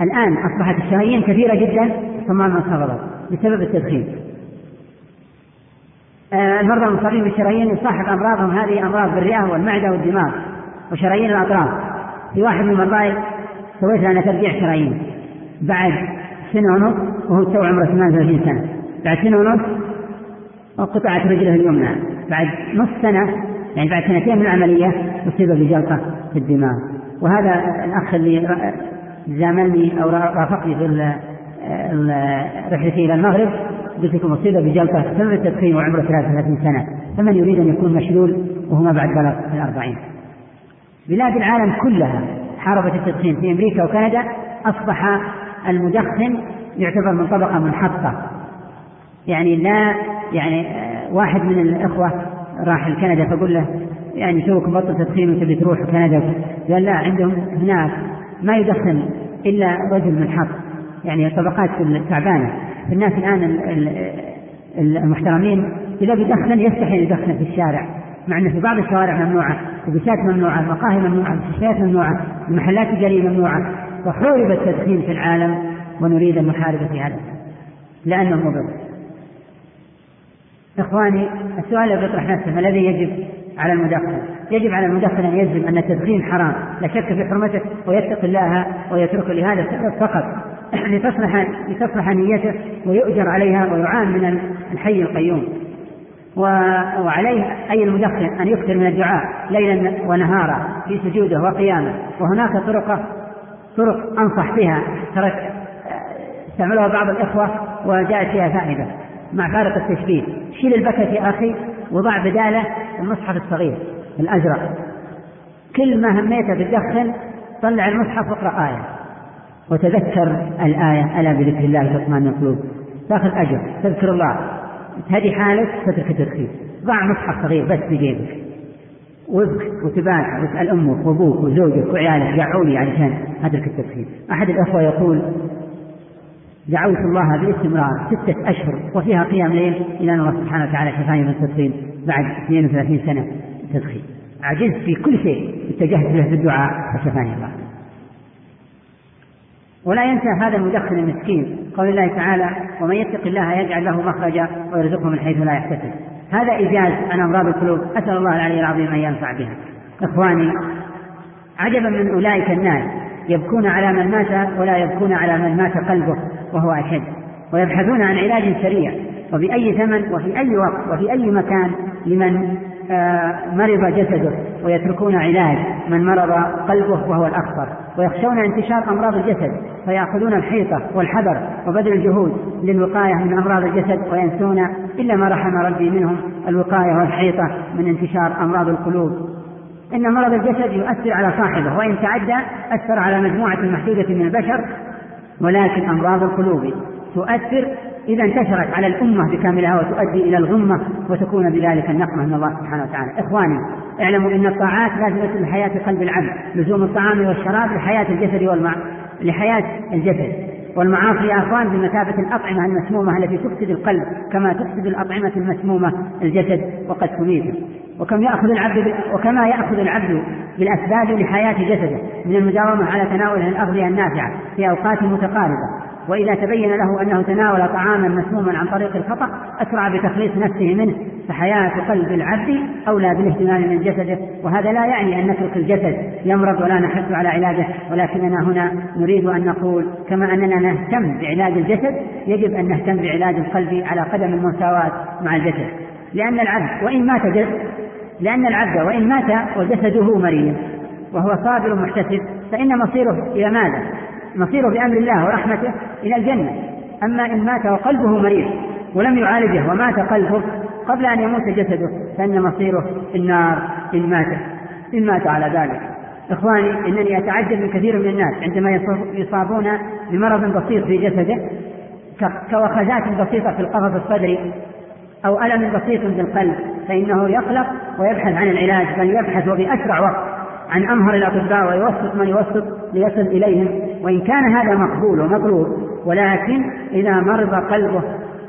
الآن أصبحت الشرايين كثيرة جدا الصمام انخفضت بسبب التدخين. آه، المرضى المصابين بالشرايين يصاحب أمراضهم هذه أمراض بالرئة والمعدة والدماغ وشرايين الأطراف. في واحد من المرضى سويت له أنا ترجيع شرايين. بعد سنة ونص وهو تو عمره 38 سنة. بعد سنة ونص وقطعت رجله اليمنى. بعد نصف سنة يعني بعد سنتين من العملية أصيب بجلطة في الدماغ. وهذا الأخ اللي زاملني أو رافقني في رحلتي إلى المغرب قلت لكم أصيب بجلطة سبب التدخين وعمره 33 سنة. فمن يريد أن يكون مشلول وهو ما بعد بلغ الأربعين. بلاد العالم كلها حاربت التدخين في أمريكا وكندا أصبح المدخن يعتبر من طبقة منحطة. يعني لا يعني آه، واحد من الإخوة راح لكندا فقول له يعني توك بطل تدخين وتبي تروح كندا. قال لا عندهم هناك ما يدخن إلا رجل منحط يعني طبقات تعبانة. الناس الآن المحترمين إذا بيدخن يستحي يدخن في الشارع مع أنه في بعض الشوارع ممنوعة البسات ممنوعة المقاهي ممنوعة المستشفيات ممنوعة المحلات التجارية ممنوعة. وحورب التدخين في العالم ونريد المحاربة هذا لأنه مضر. إخواني السؤال الذي يطرح نفسه ما الذي يجب على المدخن؟ يجب على المدخن أن يجزم أن التدخين حرام لا شك في حرمته ويتقي الله ويترك لهذا السبب فقط لتصلح لتصلح نيته ويؤجر عليها ويعان من الحي القيوم. وعليه أي المدخن أن يكثر من الدعاء ليلا ونهارا في سجوده وقيامه. وهناك طرق طرق أنصح بها ترك استعملها بعض الإخوة وجاءت فيها فائدة. مع فارق التشبيه شيل البكت يا أخي وضع بداله المصحف الصغير الأزرق. كل ما هميت بتدخن طلع المصحف واقرأ آية. وتذكر الآية ألا بذكر الله تطمئن القلوب تأخذ أجر. تذكر الله. تهدي حالك تترك التدخين ضع مصحف صغير بس في جيبك وابك وتباع واسأل أمك وأبوك وزوجك وعيالك دعوني علشان أترك التدخين أحد الأخوة يقول دعوت الله باستمرار ستة أشهر وفيها قيام ليل إلى أن الله سبحانه وتعالى شفاني من التدخين بعد 32 سنة تدخين عجزت في كل شيء اتجهت له بالدعاء فشفاني الله. ولا ينسى هذا المدخن المسكين قول الله تعالى ومن يتق الله يجعل له مخرجا ويرزقه من حيث لا يحتسب. هذا إيجاز عن أمراض القلوب أسأل الله العلي العظيم أن ينفع بها. إخواني عجبا من أولئك الناس يبكون على من مات ولا يبكون على من مات قلبه. وهو أشد. ويبحثون عن علاج سريع. وبأي ثمن وفي أي وقت وفي أي مكان لمن آه، مرض جسده. ويتركون علاج. من مرض قلبه وهو الأخطر ويخشون انتشار أمراض الجسد. فيأخذون الحيطة والحذر وبذل الجهود للوقاية من أمراض الجسد. وينسون إلا ما رحم ربي منهم الوقاية والحيطة من انتشار أمراض القلوب. إن مرض الجسد يؤثر على صاحبه. وإن تعدى أثر على مجموعة محدودة من البشر. ولكن أمراض القلوب تؤثر إذا انتشرت على الأمة بكاملها وتؤدي إلى الغمة وتكون بذلك النقمة من الله سبحانه وتعالى. إخواني اعلموا أن الطاعات لازمة لحياة قلب العبد لزوم الطعام والشراب لحياة الجسد والمع... لحياة الجسد. والمعاصي يا اخوان بمثابة الأطعمة المسمومة التي تفسد القلب كما تفسد الأطعمة المسمومة الجسد وقد تميته وكم يأخذ العبد وكما يأخذ العبد بالأسباب لحياة جسده من المداومة على تناول الأغذية النافعة في أوقات متقاربة. وإذا تبين له أنه تناول طعاما مسموما عن طريق الخطأ أسرع بتخليص نفسه منه فحياة قلب العبد أولى بالاهتمام من جسده وهذا لا يعني أن نترك الجسد يمرض ولا نحث على علاجه ولكننا هنا نريد أن نقول كما أننا نهتم بعلاج الجسد يجب أن نهتم بعلاج القلب على قدم المساواة مع الجسد لأن العبد وإن مات جسد لأن العبد وإن مات وجسده مريض وهو صابر محتسب فإن مصيره إلى ماذا؟ مصيره بأمر الله ورحمته إلى الجنة. أما إن مات وقلبه مريض ولم يعالجه ومات قلبه قبل أن يموت جسده فإن مصيره في النار إن مات. إن مات على ذلك. إخواني إنني أتعجب من كثير من الناس عندما يصابون بمرض بسيط في جسده كوخزات بسيطة في القفص الصدري أو ألم بسيط في القلب فإنه يقلق ويبحث عن العلاج بل يبحث وبأسرع وقت. عن أمهر الأطباء ويوسط من يوسط ليصل إليهم وإن كان هذا مقبول ومطلوب ولكن إذا مرض قلبه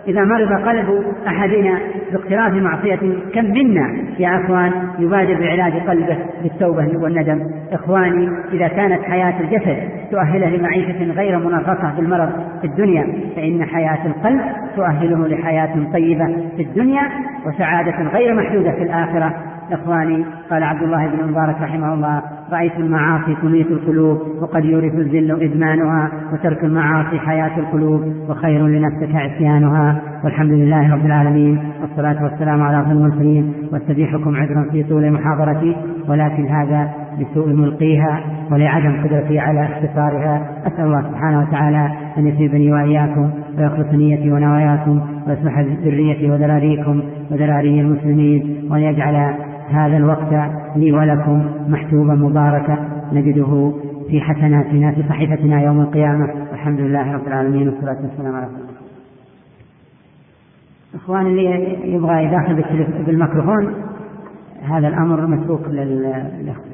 إذا مرض قلب أحدنا باقتراف معصية كم منا يا أخوان يبادر بعلاج قلبه بالتوبة والندم؟ إخواني إذا كانت حياة الجسد تؤهله لمعيشة غير منغصة بالمرض في الدنيا فإن حياة القلب تؤهله لحياة طيبة في الدنيا وسعادة غير محدودة في الآخرة. إخواني قال عبد الله بن مبارك رحمه الله رأيت المعاصي تميت القلوب وقد يورث الذل إدمانها وترك المعاصي حياة القلوب وخير لنفسك عصيانها. والحمد لله رب العالمين والصلاة والسلام على أفضل المرسلين وأستبيحكم عذرا في طول محاضرتي ولكن هذا لسوء ملقيها ولعدم قدرتي على اختصارها. أسأل الله سبحانه وتعالى أن يثيبني وإياكم ويخلص نيتي ونواياكم ويصلح ذريتي وذراريكم وذراري المسلمين وأن يجعل هذا الوقت لي ولكم محسوبا مباركا نجده في حسناتنا في صحيفتنا يوم القيامة. والحمد لله رب العالمين والصلاة والسلام على رسول الله. إخوان اللي يبغى يداخل بالميكروفون هذا الأمر متروك للأخوة.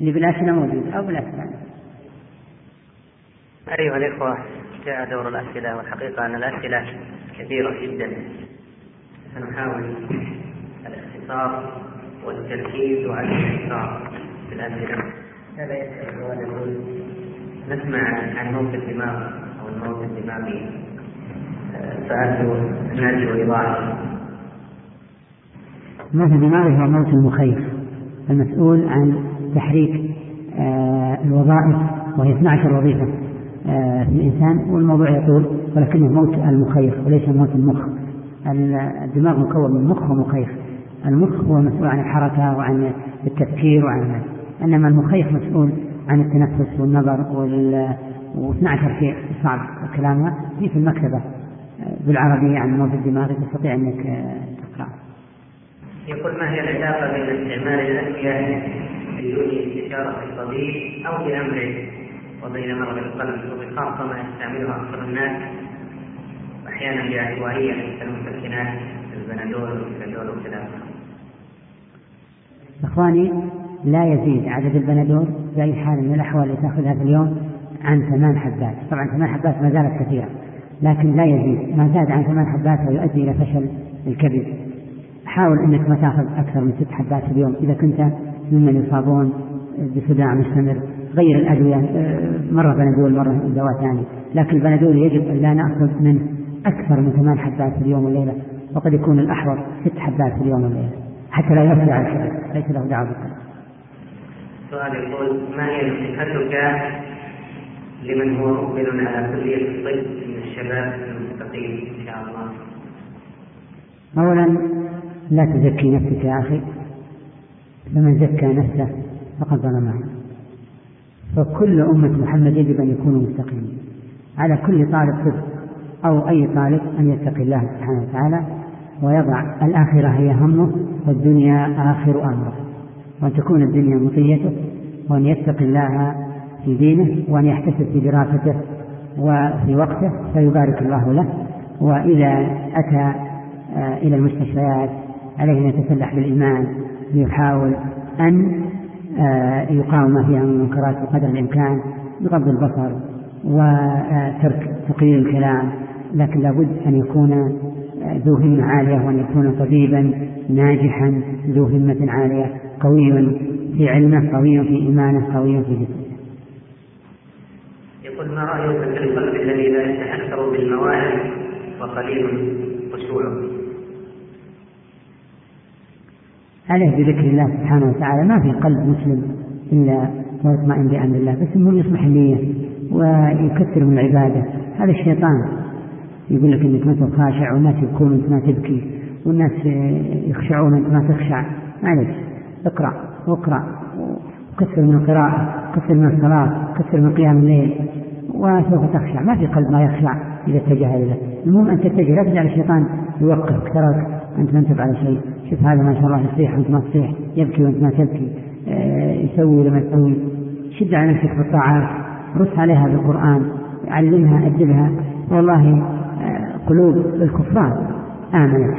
اللي بالأسئلة موجود أو بالأسئلة
أيها الإخوة جاء دور الأسئلة والحقيقة أن الأسئلة كثيرة جدا. سنحاول الاختصار والتركيز وعدم الاختصار في الأسئلة هذا يسأل يقول؟ نسمع عن موت الدماغ أو الموت الدماغي سألت ناجي وإيضاحه
موت الدماغي هو موت المخيف المسؤول عن تحريك آه، الوظائف وهي 12 وظيفة آه، في الإنسان والموضوع يطول ولكنه موت المخيف وليس موت المخ. الدماغ مكون من مخ ومخيف. المخ هو مسؤول عن الحركة وعن التفكير وعن إنما المخيف مسؤول عن التنفس والنظر وال و12 شيء صعب كلامها هي في المكتبة. بالعربي عن موت الدماغ تستطيع أنك تقرأ
يقول ما هي العلاقة بين استعمال الأدوية بدون استشارة الطبيب أو بأمره وبين مرض القلب وبخاصة ما يستعملها أكثر الناس أحيانا بعشوائية كالمسكنات البنادول والكندول وكذا.
إخواني لا يزيد عدد البنادول بأي حال من الأحوال اللي تأخذها في اليوم عن ثمان حبات. طبعا ثمان حبات ما زالت كثيرة لكن لا يزيد ما زاد عن ثمان حبات فيؤدي إلى فشل الكبد. حاول أنك ما تأخذ أكثر من ست حبات في اليوم. إذا كنت ممن يصابون بصداع مستمر غير الأدوية مرة بنادول مرة دواء ثاني. لكن البنادول يجب أن لا نأخذ منه أكثر من ثمان حبات في اليوم والليلة وقد يكون الأحوط ست حبات في اليوم والليلة. حتى لا يرجع الكبد ليس له دعوة بالكبد
سؤال يقول ما هي نصيحتك لمن هو مقبل على كلية الطب من الشباب المتقين إن شاء الله؟
أولا لا تزكي نفسك يا أخي. فمن زكى نفسه فقد ظلمها فكل أمة محمد يجب أن يكونوا مستقيمين على كل طالب طب أو أي طالب أن يتقي الله سبحانه وتعالى. ويضع الآخرة هي همه والدنيا آخر أمره وأن تكون الدنيا مطيته وأن يتقي الله في دينه وأن يحتسب في دراسته وفي وقته فيبارك الله له. وإذا أتى آه، إلى المستشفيات عليه أن يتسلح بالإيمان ليحاول أن آه، يقاوم ما فيها من المنكرات بقدر الإمكان بغض البصر وترك تقليل الكلام. لكن لابد أن يكون ذو همة عالية وأن يكون طبيبا ناجحا ذو همة عالية قوي في علمه قوي في إيمانه قوي في جسمه
يقول ما رأيك في القلب الذي لا يتأثر بالمواهب وقليل خشوعه
عليه بذكر الله سبحانه وتعالى ما في قلب مسلم إلا ويطمئن بأمر الله بس المهم يصلح النية ويكثر من العبادة هذا الشيطان يقول لك إنك ما خاشع والناس يبكون وأنت ما تبكي والناس يخشعون وأنت ما تخشع. معلش اقرأ واقرأ وكثر من القراءة كثر من الصلاة كثر من قيام الليل وسوف تخشع. ما في قلب ما يخشع إذا اتجه إليه المهم أن تتجه لا تجعل الشيطان يوقفك تراك أنت ما تفعل شيء. شوف هذا ما شاء الله يصيح وأنت ما تصيح. يبكي وأنت ما تبكي. آه، يسوي لما تسوي شد على نفسك بالطاعات. رس عليها بالقرآن. علمها أدبها. والله قلوب الكفار. آمنت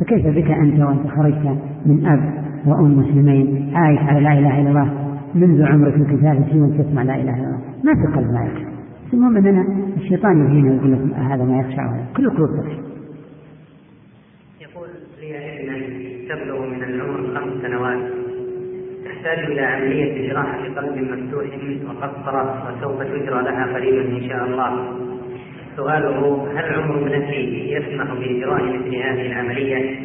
فكيف بك أنت وأنت خرجت من أب وأم مسلمين؟ عايش على لا إله إلا الله. منذ عمرك يمكن ثلاث تسمع لا إله إلا الله؟ ما في قلب يخشى المهم أننا الشيطان يهينا ويقول لك هذا ما يخشى كل القلوب تخشى
يقول لي ابنة تبلغ من العمر خمس سنوات. تحتاج إلى عملية جراحة قلب مفتوح وقسطرة وسوف تجرى لها قريبا إن شاء الله. سؤاله هل عمر ابنتي يسمح بإجراء مثل هذه العملية؟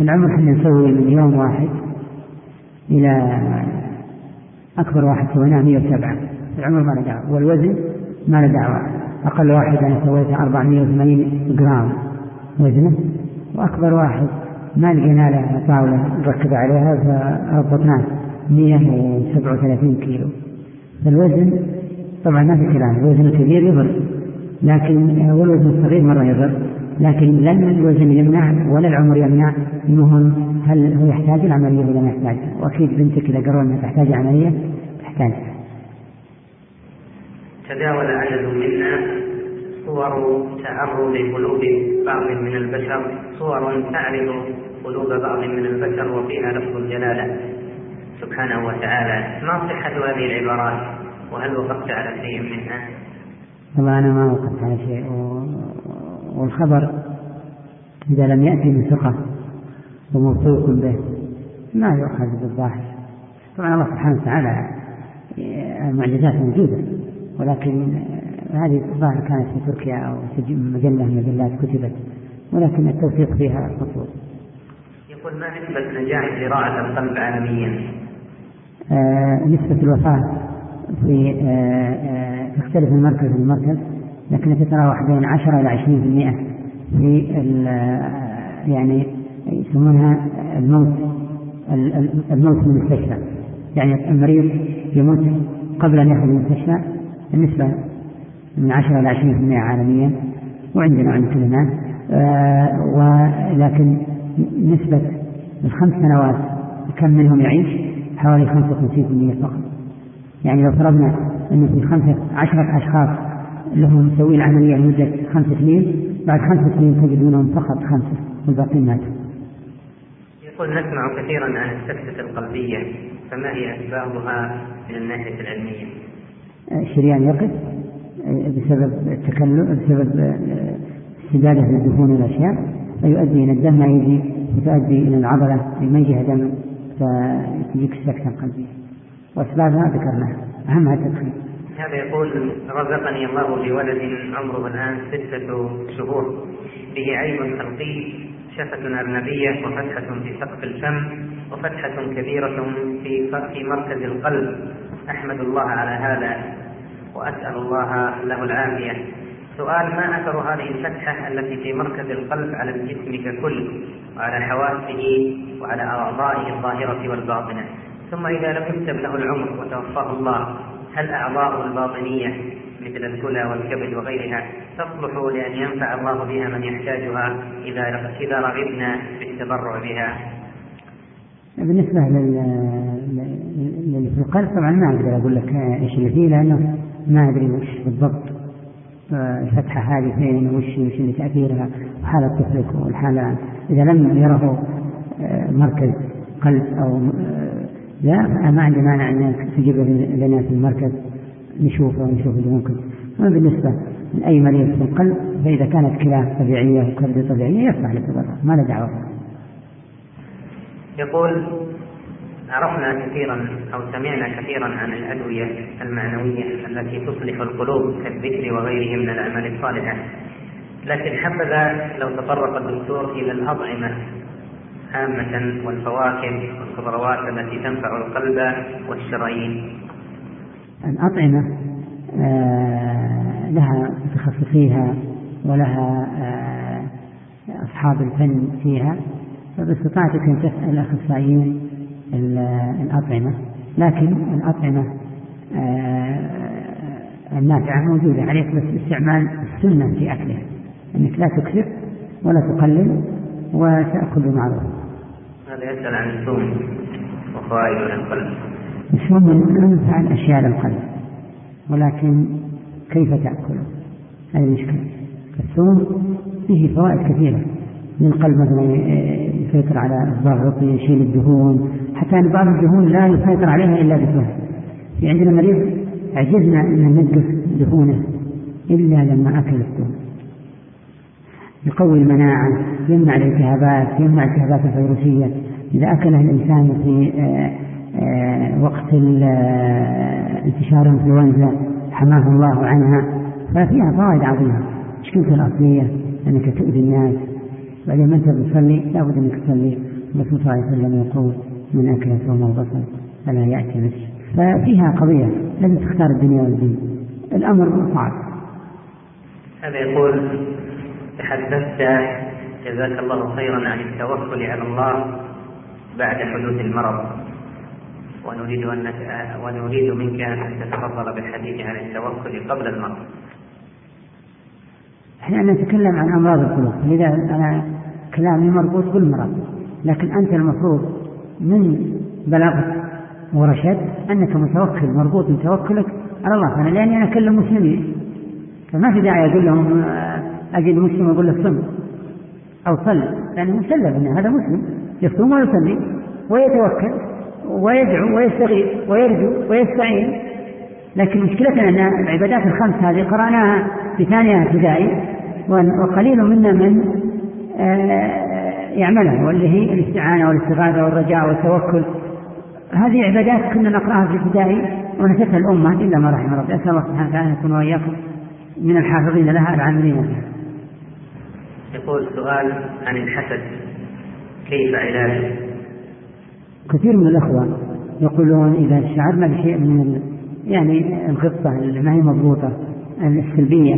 العمر إحنا نسوي من يوم واحد إلى أكبر واحد سويناه 107 العمر ما له دعوة والوزن ما له دعوة. أقل واحد أنا سويته 480 جرام وزنه وأكبر واحد ما لقينا له طاولة نركب عليها فربطناه 137 كيلو. فالوزن طبعا ما في خلاف الوزن الكبير يضر. لكن والوزن الصغير مرة يضر لكن لن الوزن يمنع ولا العمر يمنع. المهم هل هو يحتاج العملية ولا ما يحتاج؟ وأكيد بنتك إذا قرروا أنها تحتاج عملية تحتاج.
تداول عدد منا صور تعرض قلوب بعض من البشر. صور تعرض قلوب بعض من البشر وفيها لفظ الجلالة. سبحانه وتعالى ما صحة هذه العبارات؟ وهل وقفت على شيء منها؟
والله أنا ما وقفت على شيء والخبر إذا لم يأتي من ثقة وموثوق به ما يؤخذ بالظاهر. طبعا الله سبحانه وتعالى المعجزات موجودة ولكن هذه الظاهر كانت في تركيا أو في مجلة من المجلات كتبت ولكن التوثيق فيها مطلوب.
يقول ما نسبة نجاح زراعة القلب عالميا؟
آه نسبة الوفاة. في آه آه تختلف من مركز لمركز لكن تتراوح بين 10 إلى 20% في يعني يسمونها الموت الموت من المستشفى. يعني المريض يموت قبل أن يخرج من المستشفى النسبة من 10 إلى 20% عالميا وعندنا وعند كل الناس. ولكن نسبة الخمس سنوات كم منهم يعيش؟ حوالي 55% فقط. يعني لو فرضنا أن في خمسة عشرة أشخاص لهم مسوين عملية لمدة خمس سنين بعد خمس سنين تجدونهم فقط خمسة والباقيين ماتوا.
يقول نسمع كثيرا عن السكتة القلبية فما هي أسبابها من الناحية العلمية؟
الشريان يقف بسبب التكلم بسبب استدادة الدهون والأشياء فيؤدي إلى الدم ما يجي وتؤدي إلى العضلة ما يجيها دم فتجيك السكتة القلبية وأسبابها ذكرناها. أهمها التدخين.
هذا يقول رزقني الله بولد عمره الآن ستة شهور. به عيب خلقي شفة أرنبية وفتحة في سقف الفم وفتحة كبيرة في في مركز القلب. أحمد الله على هذا وأسأل الله له العافية. سؤال ما أثر هذه الفتحة التي في مركز القلب على الجسم ككل وعلى حواسه وعلى أعضائه الظاهرة والباطنة؟ ثم إذا لم يكتب له العمر وتوفاه الله هل أعضاء الباطنية مثل الكلى والكبد وغيرها تصلح لأن ينفع الله بها من يحتاجها إذا إذا رغبنا في التبرع بها؟
بالنسبة للي في القلب طبعا ما أقدر أقول لك إيش اللي فيه لأنه ما أدري وش بالضبط. الفتحة هذه فين؟ وش وش اللي تأثيرها؟ وحالة طفلك والحالة. إذا لم يره مركز قلب أو لا ما عندي مانع انك تجيب لنا في المركز نشوفه ونشوف اللي ممكن. أما بالنسبة لأي مريض في القلب فإذا كانت كلاه طبيعية وكبد طبيعية يصلح للتبرع ما له دعوة.
يقول عرفنا كثيرا أو سمعنا كثيرا عن الأدوية المعنوية التي تصلح القلوب كالذكر وغيره من الأعمال الصالحة. لكن حبذا لو تطرق الدكتور إلى الأطعمة. عامة والفواكه والخضروات التي تنفع القلب والشرايين.
الأطعمة آه لها متخصصيها ولها آه أصحاب الفن فيها فباستطاعتك أن تسأل أخصائيين الأطعمة. لكن الأطعمة آه النافعة موجودة عليك بس استعمال السنة في أكلها. أنك لا تكثر ولا تقلل وتأكل بمعروف
هذا يسأل عن الثوم وفوائد للقلب
الثوم من أنفع الأشياء للقلب ولكن كيف تأكله هذه المشكلة. الثوم فيه فوائد كثيرة للقلب مثلا يسيطر على الضغط يشيل الدهون حتى أن بعض الدهون لا يسيطر عليها إلا بالثوم في عندنا مريض عجزنا أن ننقص دهونه إلا لما أكل الثوم يقوي المناعة يمنع الالتهابات يمنع الالتهابات الفيروسية. إذا أكله الإنسان في وقت انتشار الإنفلونزا حماه الله عنها ففيها فوائد عظيمة. مشكلة الأصلية أنك تؤذي الناس. بعدين ما أنت بتصلي لابد أنك تصلي. الرسول صلى الله عليه وسلم يقول من أكل ثوم البصر فلا يأتي نفسه ففيها قضية لازم تختار الدنيا والدين. الأمر صعب.
هذا يقول تحدثت جزاك الله خيرا عن التوكل على الله بعد حدوث المرض. ونريد أن ونريد منك أن تتفضل بالحديث عن التوكل قبل المرض.
إحنا نتكلم عن أمراض القلوب. لذا أنا كلامي مربوط بالمرض. لكن أنت المفروض من بلاغة ورشد أنك متوكل مربوط بتوكلك على الله. أنا لأني أنا أكلم مسلمين. فما في داعي أقول لهم آه، أجد مسلم أقول له صم أو صل. لأنه مسلم هذا مسلم. يصوم ويصلي ويتوكل ويدعو ويستغيث ويرجو ويستعين. لكن مشكلتنا أن العبادات الخمس هذه قرأناها في ثانية ابتدائي وقليل منا من آه، يعملها واللي هي الاستعانة والاستغاثة والرجاء والتوكل. هذه عبادات كنا نقرأها في الابتدائي ونسيتها الأمة إلا ما رحم ربي. أسأل الله سبحانه وتعالى أن يكون وإياكم من الحافظين لها العاملين
يقول سؤال عن الحسد. كيف علاجه؟
كثير من الأخوة يقولون إذا شعرنا بشيء من يعني الخطة اللي ما هي مضبوطة السلبية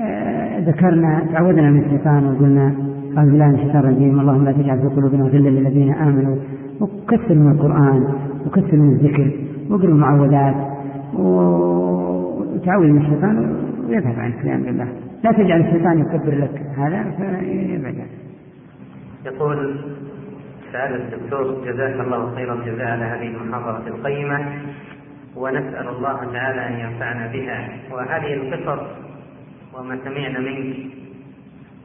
آه، ذكرنا تعودنا من الشيطان وقلنا أعوذ بالله من الشيطان الرجيم اللهم لا تجعل في قلوبنا غلا للذين آمنوا وكثر من القرآن وكثر من الذكر واقرأ المعوذات وتعوذ من الشيطان ويذهب عنك بأمر الله لا تجعل الشيطان يكبر لك هذا فيبعد
يقول سأل الدكتور جزاك الله خير الجزاء على هذه المحاضرة القيمة ونسأل الله تعالى أن ينفعنا بها. وهذه القصص وما سمعنا منك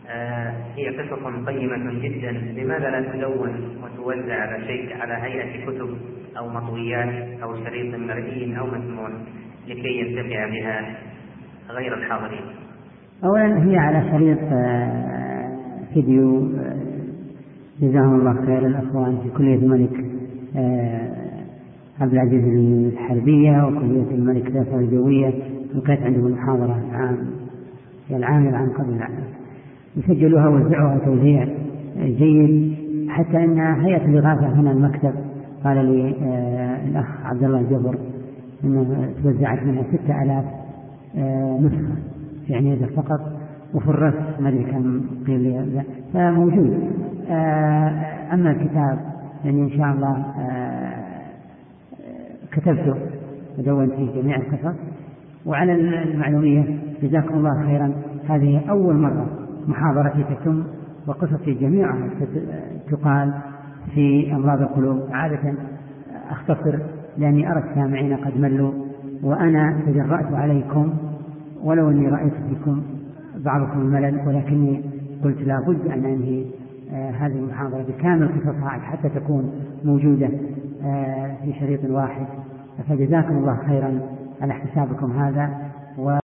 آه، هي قصص قيمة جدا. لماذا لا تدون وتوزع على شيء على هيئة كتب أو مطويات أو شريط مرئي أو مسموع لكي ينتفع بها غير الحاضرين؟
أولا هي على شريط آه، فيديو آه، جزاهم الله خير الأخوان في كلية الملك عبد العزيز الحربية وكلية الملك فيصل الجوية وكانت عندهم محاضرة العام العام العام قبل العام. يسجلوها ويوزعوها توزيع جيد حتى إن هيئة الإغاثة هنا المكتب قال لي آه الأخ عبد الله الجبر إنه توزعت منها ستة آلاف آه نسخة في عنيزه فقط. وفي الرف ما ادري كم قيل فموجود آه أما الكتاب يعني إن شاء الله آه كتبته ودونت فيه جميع القصص. وعلى المعلومية جزاكم الله خيرا. هذه أول مرة محاضرتي تتم وقصصي جميعها تقال في أمراض القلوب. عادة أختصر لأني أرى السامعين قد ملوا وأنا تجرأت عليكم ولو أني رأيت فيكم. بعضكم الملل ولكني قلت لابد أن أنهي آه هذه المحاضرة بكامل قصصها حتى تكون موجودة آه في شريط واحد. فجزاكم الله خيرا على احتسابكم هذا و